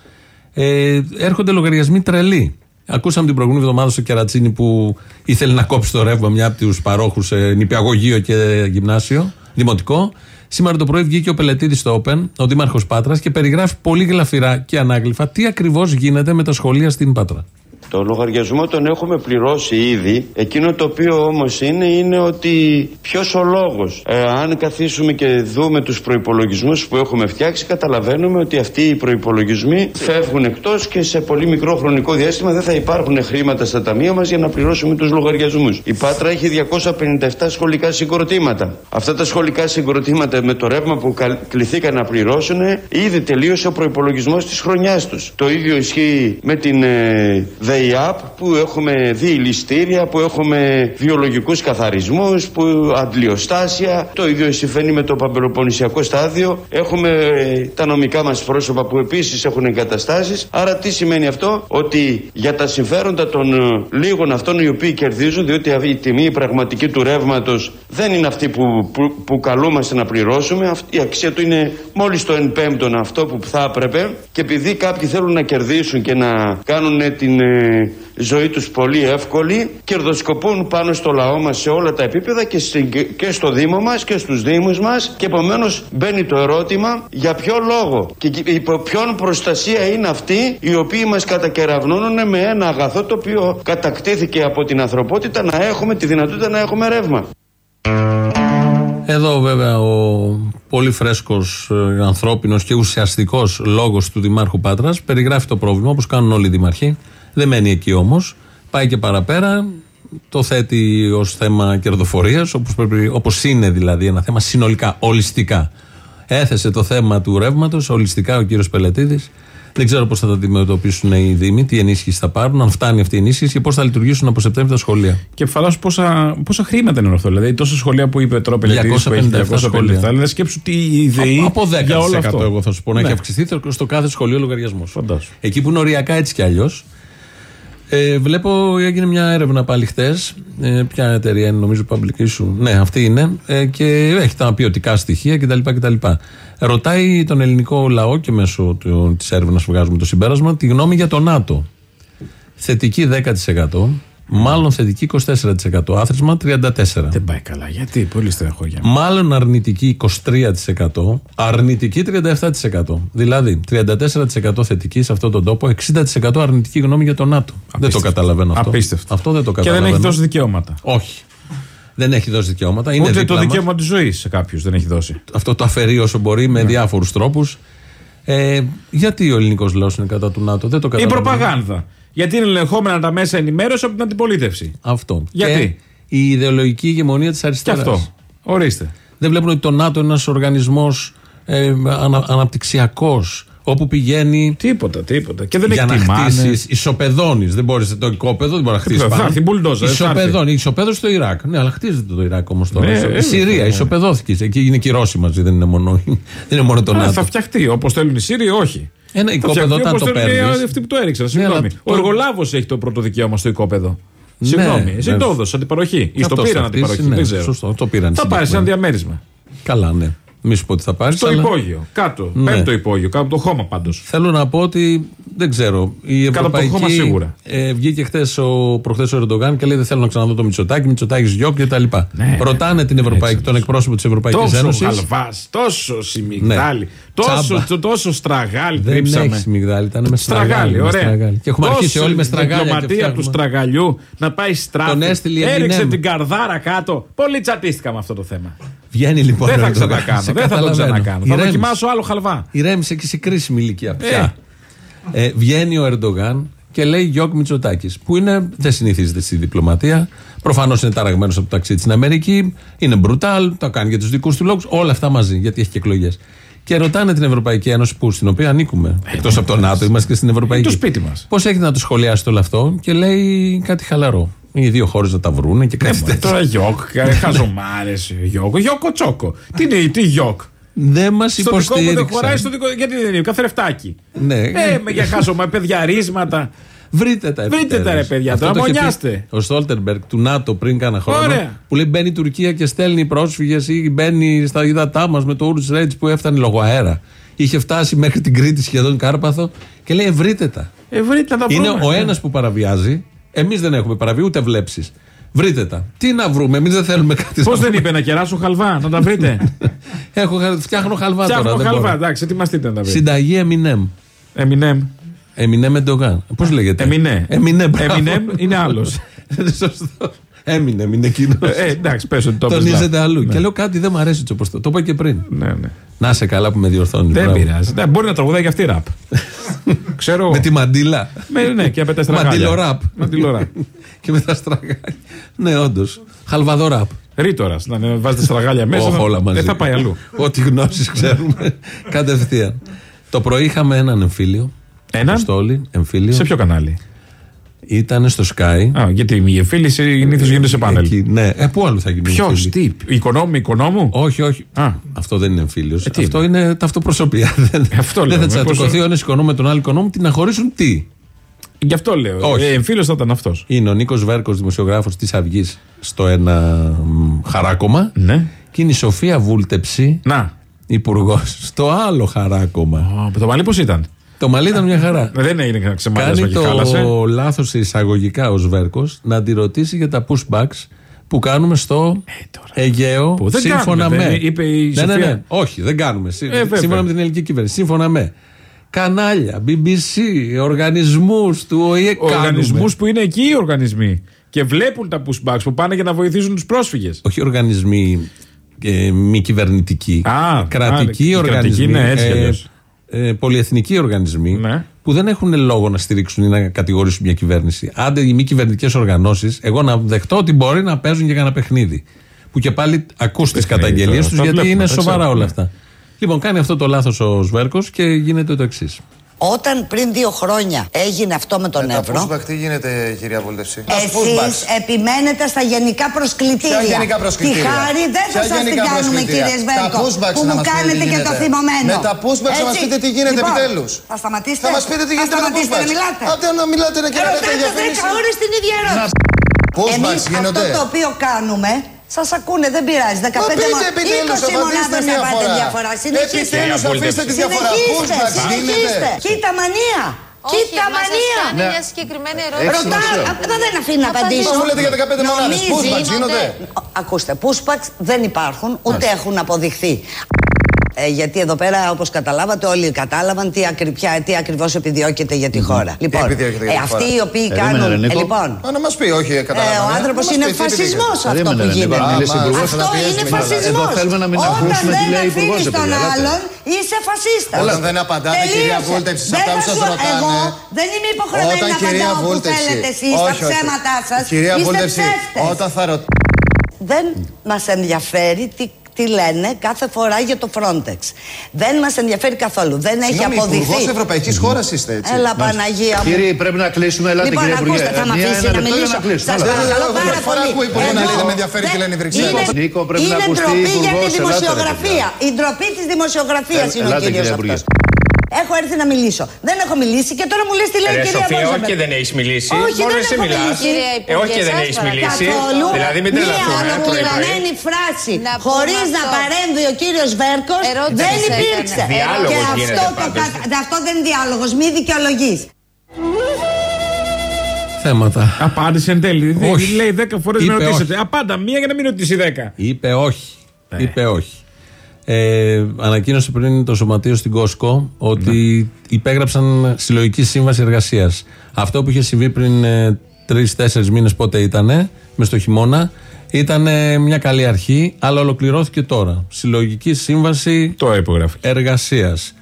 Speaker 2: Ε, έρχονται λογαριασμοί τρελοί. Ακούσαμε την προηγούμενη εβδομάδα στο Κερατσίνη που ήθελε να κόψει το ρεύμα μια από τους παρόχους σε νηπιαγωγείο και γυμνάσιο, δημοτικό. Σήμερα το πρωί βγήκε ο Πελετήδη στο Open, ο Δήμαρχος Πάτρας, και περιγράφει πολύ γλαφυρά και ανάγλυφα τι ακριβώς γίνεται με τα σχολεία στην Πάτρα.
Speaker 15: Το λογαριασμό τον έχουμε πληρώσει ήδη. Εκείνο το οποίο όμως είναι, είναι ότι ποιος ο λόγος. Ε, αν καθίσουμε και δούμε τους προϋπολογισμούς που έχουμε φτιάξει, καταλαβαίνουμε ότι αυτοί οι προϋπολογισμοί φεύγουν εκτός και σε πολύ μικρό χρονικό διάστημα δεν θα υπάρχουν χρήματα στα ταμεία μας για να πληρώσουμε τους λογαριασμούς. Η Πάτρα έχει 257 σχολικά συγκροτήματα. Αυτά τα σχολικά συγκροτήματα με το ρεύμα που καλ- κληθήκαν να πληρώσουν, ήδη τελείωσε ο προϋπολογισμός της χρονιάς τους. Το ίδιο ισχύει με την ε, ΔΕΙΑΠ που έχουμε διηληστήρια, που έχουμε βιολογικούς καθαρισμούς, που αντλιοστάσια. Το ίδιο συμβαίνει με το παμπελοποννησιακό στάδιο. Έχουμε ε, τα νομικά μας πρόσωπα που επίσης έχουν εγκαταστάσεις. Άρα τι σημαίνει αυτό, ότι για τα συμφέροντα των ε, λίγων αυτών οι οποίοι κερδίζουν, διότι αυτή η τιμή η πραγματική του ρεύματος δεν είναι αυτή που, που, που καλούμαστε να πληρώσουμε. Αυτή, η αξία του είναι μόλις το εν πέμπτον αυτό που θα έπρεπε. Και επειδή κάποιοι θέλουν να κερδίσουν και να κάνουν την ε, ζωή τους πολύ εύκολη, κερδοσκοπούν πάνω στο λαό μας σε όλα τα επίπεδα και, στην- και στο Δήμο μας και στους Δήμους μας και επομένως μπαίνει το ερώτημα για ποιο λόγο και και υπό ποιον προστασία είναι αυτοί οι οποίοι μας κατακεραυνώνουν με ένα αγαθό το οποίο κατακτήθηκε από την ανθρωπότητα να έχουμε τη δυνατότητα να έχουμε ρεύμα.
Speaker 2: Εδώ βέβαια ο πολύ φρέσκος ε, ανθρώπινος και ουσιαστικός λόγος του Δημάρχου Πάτρας περιγράφει το πρόβλημα όπως κάνουν όλοι οι δημαρχοί. Δεν μένει εκεί όμως. Πάει και παραπέρα. Το θέτει ως θέμα κερδοφορίας όπως, πρέπει, όπως είναι δηλαδή ένα θέμα συνολικά, ολιστικά. Έθεσε το θέμα του ρεύματος ολιστικά ο κύριος Πελετίδης. Δεν ξέρω πώς θα τα αντιμετωπίσουν οι Δήμοι, τι ενίσχυση θα πάρουν, αν φτάνει αυτή η ενίσχυση και πώς θα λειτουργήσουν από Σεπτέμβριο τα σχολεία.
Speaker 3: Και φαντάσου πόσα, πόσα χρήματα είναι όλο αυτό. Δηλαδή, τόσα σχολεία που είπε τώρα ο Πελετήδης που έχει
Speaker 2: 257
Speaker 3: 257
Speaker 2: σχολεία.
Speaker 3: Δηλαδή, σκέψου τι η ΔΕΗ
Speaker 2: Από 10%
Speaker 3: για όλο αυτό.
Speaker 2: εγώ θα σου πω να
Speaker 3: Ναι.
Speaker 2: έχει αυξηθεί στο κάθε σχολείο λογαριασμός.
Speaker 3: Φαντάσου.
Speaker 2: Εκεί που είναι οριακά έτσι κι αλλιώς. Ε, βλέπω έγινε μια έρευνα πάλι χτες. Ε, ποια εταιρεία είναι, νομίζω, Public Issue. Ναι, αυτή είναι. Ε, και έχει τα ποιοτικά στοιχεία κτλ. κτλ. Ρωτάει τον ελληνικό λαό και μέσω της έρευνας που βγάζουμε το συμπέρασμα τη γνώμη για το ΝΑΤΟ. Θετική 10%, μάλλον θετική 24%, άθροισμα 34%.
Speaker 3: Δεν πάει καλά. Γιατί, πολύ στεναχώρια.
Speaker 2: Μάλλον αρνητική 23%, αρνητική 37%. Δηλαδή 34% θετική σε αυτόν τον τόπο, 60% αρνητική γνώμη για το ΝΑΤΟ. Δεν το καταλαβαίνω αυτό.
Speaker 3: Απίστευτο.
Speaker 2: Αυτό δεν το
Speaker 3: Και δεν
Speaker 2: καταλαβαίνω.
Speaker 3: έχει δώσει δικαιώματα.
Speaker 2: Όχι. Δεν έχει δώσει δικαιώματα. Είναι
Speaker 3: Ούτε το
Speaker 2: δίπλα μας.
Speaker 3: δικαίωμα της ζωής σε κάποιους δεν έχει δώσει.
Speaker 2: Αυτό το αφαιρεί όσο μπορεί με διάφορους τρόπους. Ε, γιατί ο ελληνικός λαός είναι κατά του ΝΑΤΟ, δεν το
Speaker 3: Η
Speaker 2: καταλαβαίνω.
Speaker 3: προπαγάνδα. Γιατί είναι ελεγχόμενα τα μέσα ενημέρωση από την αντιπολίτευση.
Speaker 2: Αυτό.
Speaker 3: Γιατί;
Speaker 2: Και η ιδεολογική ηγεμονία της
Speaker 3: Και
Speaker 2: αριστεράς.
Speaker 3: αυτό. Ορίστε.
Speaker 2: Δεν βλέπουν ότι το ΝΑΤΟ είναι ένας οργανισμός ε, ανα, αναπτυξιακός. Όπου πηγαίνει.
Speaker 3: Τίποτα, τίποτα. Και δεν
Speaker 2: για να
Speaker 3: εκτιμάνε.
Speaker 2: χτίσεις. Ισοπεδώνεις. Δεν μπορείς το οικόπεδο, δεν μπορεί να χτίσεις.
Speaker 3: Θα
Speaker 2: πάνω.
Speaker 3: έρθει μπουλντόζα, δεν θα έρθει.
Speaker 2: Ισοπεδώνει. Ισοπεδώνει στο Ιράκ. Ναι, αλλά χτίζεται το Ιράκ όμως τώρα.
Speaker 3: Ναι,
Speaker 2: η
Speaker 3: ε,
Speaker 2: Συρία
Speaker 3: ε,
Speaker 2: ισοπεδώθηκε. Εκεί είναι και οι Ρώσοι μαζί, δεν είναι μόνο, δεν είναι μόνο το
Speaker 3: Α,
Speaker 2: ΝΑΤΟ.
Speaker 3: θα φτιαχτεί όπως θέλουν οι Σύριοι, όχι.
Speaker 2: Ένα
Speaker 3: Θα
Speaker 2: οικόπεδο
Speaker 3: φτιαχτεί
Speaker 2: όταν
Speaker 3: όπως
Speaker 2: το
Speaker 3: θέλουν οι
Speaker 2: παίρνεις.
Speaker 3: Αυτοί που το έριξαν.
Speaker 2: Ναι, αλλά
Speaker 3: Συγγνώμη.
Speaker 2: το-
Speaker 3: Ο εργολάβος έχει το πρώτο δικαίωμα στο οικόπεδο.
Speaker 2: Ναι,
Speaker 3: Συγγνώμη. Εσύ
Speaker 2: ναι.
Speaker 3: το έδωσες αντιπαροχή. Ή στο
Speaker 2: Αυτός
Speaker 3: πήραν
Speaker 2: θα χτίσει,
Speaker 3: αντιπαροχή.
Speaker 2: ναι,
Speaker 3: Δεν ξέρω.
Speaker 2: σωστό, το πήραν
Speaker 3: Θα πάρεις ένα
Speaker 2: συγκεκριμένα.
Speaker 3: διαμέρισμα.
Speaker 2: Καλά, ναι. Μη σου πω ότι θα πάρεις.
Speaker 3: Στο υπόγειο. Κάτω.
Speaker 2: Ναι.
Speaker 3: Πέμπτο υπόγειο. Κάτω από το χώμα πάντως.
Speaker 2: Θέλω να πω ότι δεν ξέρω. Η
Speaker 3: Κάτω από το
Speaker 2: Ευρωπαϊκή.
Speaker 3: χώμα σίγουρα.
Speaker 2: Ε, βγήκε χθες ο προχθές ο Ερντογάν και λέει: Δεν θέλω να ξαναδώ το Μητσοτάκι, Μητσοτάκι Γιώκ κτλ.
Speaker 3: Ναι,
Speaker 2: Ρωτάνε την Ευρωπαϊκή, τον εκπρόσωπο της Ευρωπαϊκής
Speaker 3: Τόσο
Speaker 2: Ένωσης.
Speaker 3: γαλβάς, τόσο σιμιγδάλι,
Speaker 2: Ναι.
Speaker 3: Τόσο,
Speaker 2: Τσάμπα.
Speaker 3: το- τόσο στραγάλι
Speaker 2: Δεν
Speaker 3: τρίψαμε.
Speaker 2: έχεις μιγδάλι, ήταν με στραγάλι.
Speaker 3: Στραγάλι,
Speaker 2: με
Speaker 3: ωραία.
Speaker 2: στραγάλι. Και έχουμε αρχίσει
Speaker 3: Τόσο
Speaker 2: όλοι με στραγάλια. και
Speaker 3: διπλωματία του
Speaker 2: φτιάχνουμε.
Speaker 3: στραγαλιού να πάει στράφη.
Speaker 2: Τον έστειλε η
Speaker 3: Έριξε
Speaker 2: Eminem.
Speaker 3: την καρδάρα κάτω. Πολύ τσατίστηκα με αυτό το θέμα.
Speaker 2: Βγαίνει λοιπόν.
Speaker 3: δεν
Speaker 2: ο
Speaker 3: θα
Speaker 2: Ερντογάν.
Speaker 3: ξανακάνω.
Speaker 2: Σε
Speaker 3: Δεν θα το
Speaker 2: καταλαβαίνω.
Speaker 3: ξανακάνω. Θα
Speaker 2: Ηρέμησε.
Speaker 3: δοκιμάσω άλλο χαλβά.
Speaker 2: Ηρέμησε και σε κρίσιμη ηλικία πια. Ε, βγαίνει ο Ερντογάν και λέει Γιώκ Μητσοτάκης. Που είναι, δεν συνηθίζεται στη διπλωματία. Προφανώς είναι ταραγμένος από το ταξίδι στην Αμερική. Είναι μπρουτάλ, το κάνει για τους δικούς του λόγους. Όλα αυτά μαζί, γιατί έχει και εκλογές. Και ρωτάνε την Ευρωπαϊκή Ένωση, που, στην οποία ανήκουμε. Εκτός από το ΝΑΤΟ, είμαστε και στην Ευρωπαϊκή.
Speaker 3: Ε, το σπίτι μας.
Speaker 2: Πώς έχετε να το σχολιάσετε όλο αυτό και λέει κάτι χαλαρό. Οι δύο χώρες να τα βρούνε και κάτι
Speaker 3: Ε,
Speaker 2: τέτοιο.
Speaker 3: Τώρα γιοκ, χαζομάρες, γιοκ. Γιοκο τσόκο. Τι είναι, τι γιοκ.
Speaker 2: Δεν μας
Speaker 3: Στο δικό μου δεν χωράει,
Speaker 2: υποστήριξαν.
Speaker 3: στο δικό Γιατί δεν είναι, καθρεφτάκι.
Speaker 2: Ναι.
Speaker 3: Ε, με για χάζωμα, παιδιαρίσματα.
Speaker 2: Βρείτε τα
Speaker 3: Βρείτε
Speaker 2: επιτέλους.
Speaker 3: τα, ρε, παιδιά,
Speaker 2: Αυτό
Speaker 3: τώρα
Speaker 2: το είχε πει
Speaker 3: μονιάστε.
Speaker 2: Ο Στόλτερμπεργκ του ΝΑΤΟ πριν κάνα χρόνο.
Speaker 3: Ωραία.
Speaker 2: Που λέει μπαίνει η Τουρκία και στέλνει πρόσφυγες ή μπαίνει στα ύδατά μας με το Ούρτ Ρέτζ που έφτανε λόγω αέρα. Είχε φτάσει μέχρι την Κρήτη σχεδόν Κάρπαθο και λέει βρείτε τα.
Speaker 3: Ε, βρείτε τα
Speaker 2: Είναι
Speaker 3: βρούμε.
Speaker 2: ο ένας που παραβιάζει. Εμείς δεν έχουμε παραβεί ούτε βλέψεις. Βρείτε τα. Τι να βρούμε, εμείς δεν θέλουμε κάτι.
Speaker 3: Πώς
Speaker 2: να
Speaker 3: δεν
Speaker 2: βρούμε.
Speaker 3: είπε να κεράσω χαλβά, να τα βρείτε;
Speaker 2: Έχω, χα- φτιάχνω χαλβά
Speaker 3: Φτιάχνω
Speaker 2: τώρα. δεν
Speaker 3: χαλβά,
Speaker 2: μπορώ.
Speaker 3: εντάξει, ετοιμαστείτε να τα βρείτε.
Speaker 2: Συνταγή Eminem.
Speaker 3: Eminem.
Speaker 2: Eminem Εντογάν. Πώς λέγεται;
Speaker 3: Εμινέ.
Speaker 2: Eminem. μπράβο.
Speaker 3: Eminem είναι άλλος.
Speaker 2: Σωστό. Eminem είναι εκείνος.
Speaker 3: Ε, εντάξει, πες ότι το έπαιζε
Speaker 2: Τονίζεται
Speaker 3: λάθος.
Speaker 2: αλλού.
Speaker 3: Ναι.
Speaker 2: Και λέω κάτι δεν μου αρέσει έτσι όπως το. Το είπα και πριν.
Speaker 3: Ναι, ναι.
Speaker 2: Να σε καλά που με διορθώνει.
Speaker 3: Δεν
Speaker 2: μπράβο.
Speaker 3: πειράζει. Ναι, μπορεί να τραγουδάει και αυτή ραπ. Ξέρω.
Speaker 2: Με τη μαντίλα.
Speaker 3: Με, ναι, και με τα στραγάλια.
Speaker 2: Μαντιλοράπ.
Speaker 3: Μαντιλοράπ.
Speaker 2: και με τα στραγάλια. Ναι, όντως. Χαλβαδοράπ.
Speaker 3: Ρήτορας. Να ναι, βάζετε στραγάλια μέσα.
Speaker 2: Όχι, όλα μαζί.
Speaker 3: Δεν θα πάει αλλού.
Speaker 2: Ό,τι γνώσεις ξέρουμε. Κατευθείαν. Το πρωί είχαμε έναν εμφύλιο.
Speaker 3: Έναν;
Speaker 2: Αποστόλη, εμφύλιο.
Speaker 3: Σε ποιο κανάλι;
Speaker 2: Ήταν στο Sky.
Speaker 3: Α, γιατί η εμφύλη συνήθως γίνεται σε πάνελ.
Speaker 2: Εκεί, ναι. Ε, πού άλλο θα γίνει.
Speaker 3: Ποιος,
Speaker 2: εμφύλιο;
Speaker 3: τι, οικονόμου, οικονόμου;
Speaker 2: Όχι, όχι.
Speaker 3: Α.
Speaker 2: Αυτό δεν είναι εμφύλιος.
Speaker 3: τι
Speaker 2: αυτό είναι; ταυτοπροσωπία. δεν
Speaker 3: Αυτό
Speaker 2: δεν
Speaker 3: λέω,
Speaker 2: θα
Speaker 3: μήπως-
Speaker 2: τσατικωθεί ο ένας οικονόμου με τον άλλο οικονόμου, την να χωρίσουν τι;
Speaker 3: Γι' αυτό λέω.
Speaker 2: Όχι.
Speaker 3: Ε, εμφύλιος θα ήταν αυτός.
Speaker 2: Είναι ο Νίκος Βέρκος, δημοσιογράφος της Αυγής, στο ένα μ, χαράκομα.
Speaker 3: Ναι.
Speaker 2: Και είναι η Σοφία Βούλτεψη,
Speaker 3: Να.
Speaker 2: υπουργός, στο άλλο χαράκομα.
Speaker 3: Α, Το μαλλί πώς ήταν;
Speaker 2: Το μαλλί ήταν μια χαρά.
Speaker 3: Δεν έγινε ξεμάλιασμα
Speaker 2: Κάνει
Speaker 3: και χάλασε.
Speaker 2: το λάθος εισαγωγικά ο Βέρκο να τη ρωτήσει για τα pushbacks που κάνουμε στο Αιγαίο
Speaker 3: Που δεν
Speaker 2: σύμφωνα
Speaker 3: κάνουμε,
Speaker 2: με.
Speaker 3: δεν είπε η
Speaker 2: ναι, ναι,
Speaker 3: Σοφία.
Speaker 2: ναι. Όχι, δεν κάνουμε. Σύ-
Speaker 3: Ε, βέβαια.
Speaker 2: σύμφωνα με την ελληνική κυβέρνηση. Σύμφωνα με. Κανάλια, BBC, οργανισμούς του ΟΗΕ.
Speaker 3: Οργανισμούς που είναι εκεί οι οργανισμοί. Και βλέπουν τα pushbacks που πάνε για να βοηθήσουν τους πρόσφυγες.
Speaker 2: Όχι οργανισμοί ε, μη κυβερνητικοί.
Speaker 3: Α,
Speaker 2: κρατικοί
Speaker 3: α,
Speaker 2: οργανισμοί.
Speaker 3: κρατικοί, ναι, έτσι κι αλλιώς.
Speaker 2: Ε, πολυεθνικοί οργανισμοί
Speaker 3: Ναι.
Speaker 2: που δεν έχουν λόγο να στηρίξουν ή να κατηγορήσουν μια κυβέρνηση. Άντε οι μη κυβερνητικές οργανώσεις, εγώ να δεχτώ ότι μπορεί να παίζουν και κανένα παιχνίδι. Που και πάλι ακούς τις
Speaker 3: Παιχνίδι
Speaker 2: καταγγελίες
Speaker 3: τώρα,
Speaker 2: τους
Speaker 3: τα
Speaker 2: γιατί
Speaker 3: βλέπουμε,
Speaker 2: είναι
Speaker 3: τα
Speaker 2: σοβαρά
Speaker 3: ξέρουμε,
Speaker 2: όλα
Speaker 3: ναι.
Speaker 2: αυτά. Λοιπόν, κάνει αυτό το λάθος ο Σβέρκος και γίνεται το εξής.
Speaker 16: Όταν πριν δύο χρόνια έγινε αυτό με τον Εύρο,
Speaker 17: pushback τι γίνεται, κυρία Βούλτευση.
Speaker 16: εσείς επιμένετε στα γενικά προσκλητήρια.
Speaker 17: Ποια γενικά προσκλητήρια;
Speaker 16: Τη χάρη δεν θα
Speaker 17: Ποια
Speaker 16: σας την
Speaker 17: γενικά
Speaker 16: κάνουμε
Speaker 17: προσκλητήρια;
Speaker 16: κύριε Σβέρκο,
Speaker 17: Τα pushbacks
Speaker 16: που
Speaker 17: να
Speaker 16: μου
Speaker 17: μας πείτε
Speaker 16: κάνετε
Speaker 17: τι
Speaker 16: και το
Speaker 17: γίνεται.
Speaker 16: θυμωμένο.
Speaker 17: Με τα pushbacks να μας
Speaker 16: Έτσι.
Speaker 17: πείτε τι γίνεται
Speaker 16: λοιπόν,
Speaker 17: επιτέλους.
Speaker 16: Θα σταματήσετε.
Speaker 17: Θα μας πείτε τι γίνεται
Speaker 16: Θα
Speaker 17: με τα
Speaker 16: σταματήσετε να
Speaker 17: pushbacks.
Speaker 16: μιλάτε.
Speaker 17: Άντε να μιλάτε να κάνετε
Speaker 16: Ρωτάτε
Speaker 17: διαφήμιση.
Speaker 16: δέκα ώρες την ίδια ερώτηση.
Speaker 17: Pushbacks
Speaker 16: Εμείς αυτό
Speaker 17: γίνονται.
Speaker 16: το οποίο κάνουμε Σας ακούνε, δεν πειράζει. 15
Speaker 17: Μα πείτε
Speaker 16: μόνο.
Speaker 17: επιτέλους,
Speaker 16: 20
Speaker 17: απαντήστε
Speaker 16: μονάδες
Speaker 17: μια
Speaker 16: θα πάτε
Speaker 17: φορά.
Speaker 16: διαφορά. Συνεχίστε.
Speaker 17: Επιτέλους αφήστε τη διαφορά.
Speaker 16: Συνεχίστε,
Speaker 17: Pushbacks
Speaker 16: συνεχίστε.
Speaker 17: γίνεται.
Speaker 16: Κοίτα μανία. Κοίτα
Speaker 11: μας
Speaker 16: μανία.
Speaker 11: κάνει μια συγκεκριμένη
Speaker 17: Έχει
Speaker 11: ερώτηση.
Speaker 16: Ρωτάω,
Speaker 17: σημασία.
Speaker 16: απλά δεν αφήνει να απαντήσω.
Speaker 17: Μας λέτε για 15 μονάδες.
Speaker 16: Νομίζει-
Speaker 17: Pushbacks γίνονται.
Speaker 16: Ακούστε, pushbacks δεν υπάρχουν, ούτε έχουν αποδειχθεί. Ε, γιατί εδώ πέρα, όπως καταλάβατε, όλοι κατάλαβαν τι, ακρι, ποια- τι ακριβώς επιδιώκεται για τη χώρα. Λοιπόν,
Speaker 17: επιδιώκεται για
Speaker 16: ε,
Speaker 17: τη
Speaker 16: αυτοί
Speaker 17: χώρα.
Speaker 16: οι οποίοι
Speaker 9: Περίμενε,
Speaker 16: κάνουν.
Speaker 9: ρε,
Speaker 16: Ε,
Speaker 9: Νίκο.
Speaker 16: λοιπόν,
Speaker 17: Α, να μας πει, όχι,
Speaker 16: ε,
Speaker 17: καταλαβαίνω.
Speaker 16: ο άνθρωπος
Speaker 17: Να μας
Speaker 16: είναι
Speaker 17: πει, τι
Speaker 16: φασισμός
Speaker 17: επιδιώκεται.
Speaker 16: αυτό
Speaker 9: Περίμενε,
Speaker 16: που
Speaker 9: ρε, Νίκο,
Speaker 16: γίνεται.
Speaker 9: αν μιλήσει
Speaker 17: Άμα,
Speaker 9: υπουργός,
Speaker 17: άρχισε να
Speaker 16: Αυτό
Speaker 17: πιέζει
Speaker 16: είναι
Speaker 17: με κιόλας.
Speaker 16: φασισμός.
Speaker 9: Εδώ θέλουμε να μην
Speaker 16: Όταν
Speaker 9: ακούσουμε τι
Speaker 16: δεν
Speaker 9: λέει η υπουργός,
Speaker 16: αφήνεις τον
Speaker 9: παιδιά, ελάτε.
Speaker 16: άλλον, είσαι φασίστας.
Speaker 17: Όταν δεν απαντάτε, κυρία Βούλτεψη, σε αυτά που σας ρωτάνε.
Speaker 16: Εγώ δεν είμαι υποχρεωμένη
Speaker 17: Όταν
Speaker 16: να
Speaker 17: κυρία
Speaker 16: απαντάω που
Speaker 17: Βούλτεψη.
Speaker 16: θέλετε εσείς τα
Speaker 17: όχι, όχι.
Speaker 16: ψέματά σας.
Speaker 17: Κυρία
Speaker 16: Είστε
Speaker 17: Βούλτεψη,
Speaker 16: ψεύτες.
Speaker 17: όταν θα ρωτάτε.
Speaker 16: Δεν μας ενδιαφέρει τι, τι λένε κάθε φορά για το Frontex. Δεν μας ενδιαφέρει καθόλου. Δεν έχει
Speaker 17: Συγγνώμη,
Speaker 16: αποδειχθεί.
Speaker 17: υπουργός Ευρωπαϊκής χώρας είστε, έτσι.
Speaker 16: Έλα Παναγία μου.
Speaker 9: Κύριε, πρέπει να κλείσουμε. Ελάτε,
Speaker 16: Λοιπόν,
Speaker 9: κύριε Υπουργέ.
Speaker 16: ακούστε, θα με
Speaker 9: Μία,
Speaker 16: αφήσει
Speaker 9: ένα
Speaker 16: να
Speaker 9: λεπτό για
Speaker 16: μιλήσω.
Speaker 9: να κλείσουμε.
Speaker 16: Σας
Speaker 9: Έλα.
Speaker 16: παρακαλώ
Speaker 17: Δεν
Speaker 16: πάρα
Speaker 17: φορά
Speaker 16: πολύ.
Speaker 17: ακούω υπουργό να
Speaker 16: Εγώ-
Speaker 17: λέει, δεν με ενδιαφέρει τι
Speaker 16: δεν-
Speaker 17: λένε οι Βρυξέλλες.
Speaker 16: είναι-
Speaker 9: Νίκο, πρέπει να
Speaker 16: είναι
Speaker 9: ακουστεί
Speaker 16: ντροπή για
Speaker 9: υπουργός,
Speaker 16: τη
Speaker 9: ελάτε, ρε,
Speaker 16: δημοσιογραφία. Η ντροπή της δημοσιογραφίας
Speaker 9: Ε,
Speaker 16: είναι ο
Speaker 9: ελάτε,
Speaker 16: κύριος
Speaker 9: κύριε Υπουργέ.
Speaker 16: αυτός. Έχω έρθει να μιλήσω. Δεν έχω μιλήσει και τώρα μου λες τι λέει η
Speaker 18: Ρε
Speaker 16: κυρία
Speaker 18: Σοφία, όχι
Speaker 16: Βόζεμπερ.
Speaker 18: και δεν έχεις μιλήσει.
Speaker 16: Όχι,
Speaker 18: Μόνο
Speaker 16: δεν
Speaker 18: εσύ
Speaker 16: έχω
Speaker 18: μιλάς.
Speaker 16: μιλήσει.
Speaker 11: Κύριε
Speaker 18: Ε, όχι και δεν
Speaker 11: Υπουργέ,
Speaker 18: έχεις
Speaker 11: σας
Speaker 18: μιλήσει.
Speaker 16: Καθόλου.
Speaker 18: Δηλαδή, μην
Speaker 16: Μία
Speaker 18: τρελαθούμε. πρωί-πρωί.
Speaker 16: ολοκληρωμένη φράση
Speaker 11: Να πούμε
Speaker 16: χωρίς να
Speaker 11: αυτό.
Speaker 16: παρέμβει ο κύριος Βέρκος
Speaker 11: Ερώτηση
Speaker 16: δεν
Speaker 11: έκανε.
Speaker 16: υπήρξε.
Speaker 18: Διάλογος
Speaker 16: Και
Speaker 18: γίνεται
Speaker 16: αυτό, το,
Speaker 18: πάντως.
Speaker 16: κα- αυτό δεν είναι διάλογος, μη δικαιολογείς.
Speaker 2: Θέματα.
Speaker 3: Απάντησε εν τέλει. Δεν-
Speaker 2: Όχι.
Speaker 3: Λέει 10 φορές με
Speaker 2: Είπε
Speaker 3: ρωτήσετε. Απάντα μία για να μην ρωτήσει 10.
Speaker 2: Είπε όχι.
Speaker 3: Ναι.
Speaker 2: Είπε όχι. Ε, ανακοίνωσε πριν το σωματείο στην Κόσκο ότι
Speaker 3: Ναι.
Speaker 2: υπέγραψαν συλλογική σύμβαση εργασίας. Αυτό που είχε συμβεί πριν ε, τρει-τέσσερι μήνες, πότε ήταν, μες στο χειμώνα, ήταν μια καλή αρχή, αλλά ολοκληρώθηκε τώρα. Συλλογική σύμβαση
Speaker 3: Το υπογράφει.
Speaker 2: εργασίας.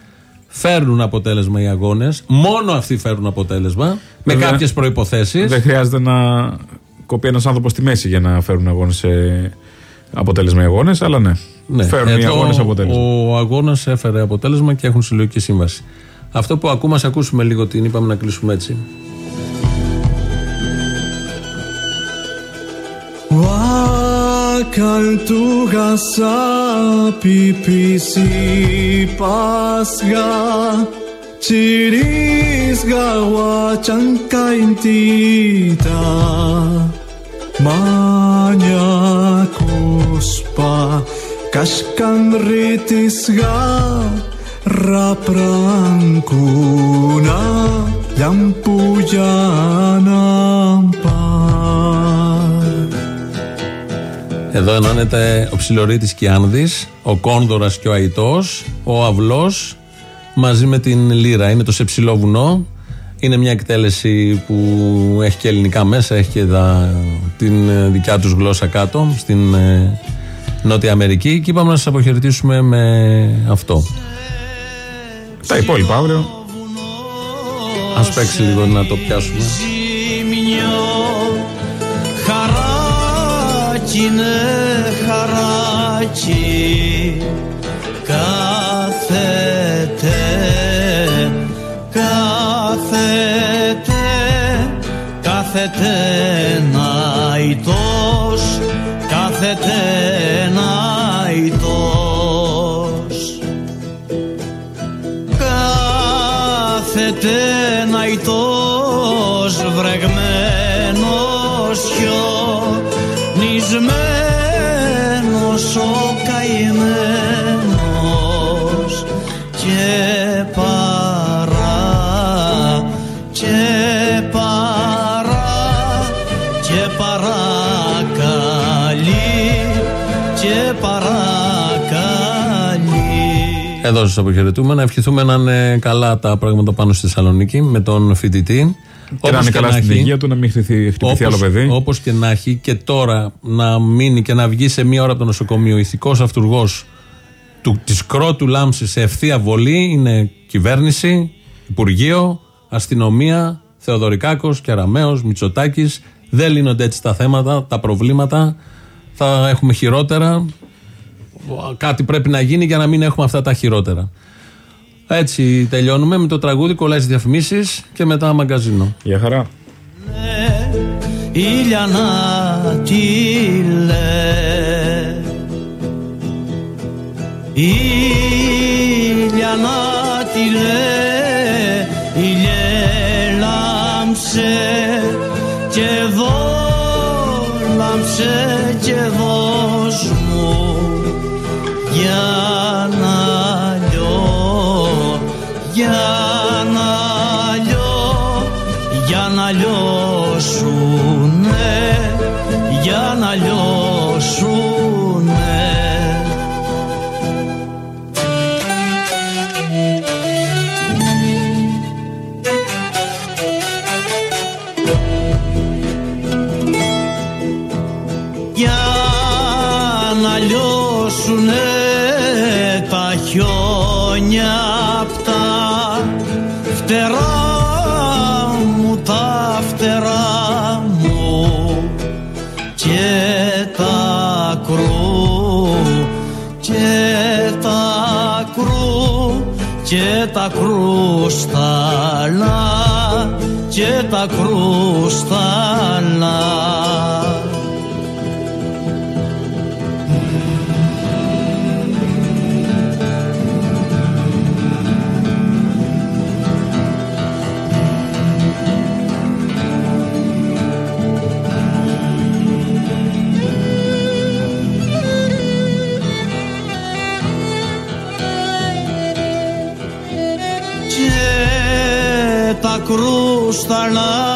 Speaker 2: Φέρνουν αποτέλεσμα οι αγώνες. Μόνο αυτοί φέρνουν αποτέλεσμα. Με
Speaker 3: Βέβαια,
Speaker 2: κάποιες προποθέσει.
Speaker 3: Δεν χρειάζεται να κοπεί ένας άνθρωπος στη μέση για να φέρουν αγώνες σε αποτέλεσμα οι αγώνες, αλλά ναι.
Speaker 2: Ναι,
Speaker 3: Φέρνουν οι
Speaker 2: εδώ
Speaker 3: αγώνες αποτέλεσμα.
Speaker 2: Ο αγώνας έφερε αποτέλεσμα και έχουν συλλογική σύμβαση. Αυτό που ακούμε, ας ακούσουμε λίγο την είπαμε να κλείσουμε έτσι.
Speaker 19: Wakal sa pipisi pasga
Speaker 18: Ciris gawa cangkain tita Manya kuspa Kashkang ritis ga Raprangkuna
Speaker 2: Εδώ ενώνεται ο Ψιλορίτης Κιάνδης, ο Κόνδωρας και ο Αϊτός, ο Αυλός μαζί με την Λύρα. Είναι το σε ψηλό βουνό. Είναι μια εκτέλεση που έχει και ελληνικά μέσα, έχει και δα, την ε, δικιά τους γλώσσα κάτω, στην ε, Νότια Αμερική και είπαμε να σας αποχαιρετήσουμε με αυτό.
Speaker 3: Τα υπόλοιπα αύριο.
Speaker 2: Ας παίξει λίγο να το πιάσουμε.
Speaker 18: Χαράκι ναι χαράκι Κάθεται Κάθεται Κάθεται ναητός Κάθεται ναητός
Speaker 2: Εδώ σας αποχαιρετούμε. Να ευχηθούμε να είναι καλά τα πράγματα πάνω στη Θεσσαλονίκη με τον φοιτητή.
Speaker 3: Και να είναι καλά στην υγεία του, να μην χτυπηθεί, χτυπηθεί άλλο παιδί.
Speaker 2: Όπως και να έχει και τώρα να μείνει και να βγει σε μία ώρα από το νοσοκομείο ηθικός αυτούργος της κρότου λάμψης σε ευθεία βολή είναι κυβέρνηση, Υπουργείο, αστυνομία, Θεοδωρικάκος, Κεραμαίο, Μητσοτάκης. Δεν λύνονται έτσι τα θέματα, τα προβλήματα. Θα έχουμε χειρότερα. Κάτι πρέπει να γίνει για να μην έχουμε αυτά τα χειρότερα. Έτσι τελειώνουμε με το τραγούδι, κολλάει διαφημίσεις και μετά μαγκαζίνο.
Speaker 3: Γεια χαρά.
Speaker 18: Ήλιανα τη λέ Ήλιανα τη λέ Ήλιε λάμψε και εδώ λάμψε και δώσ' μου για και τα κρούσταλα και τα κρούσταλα κρούσταλα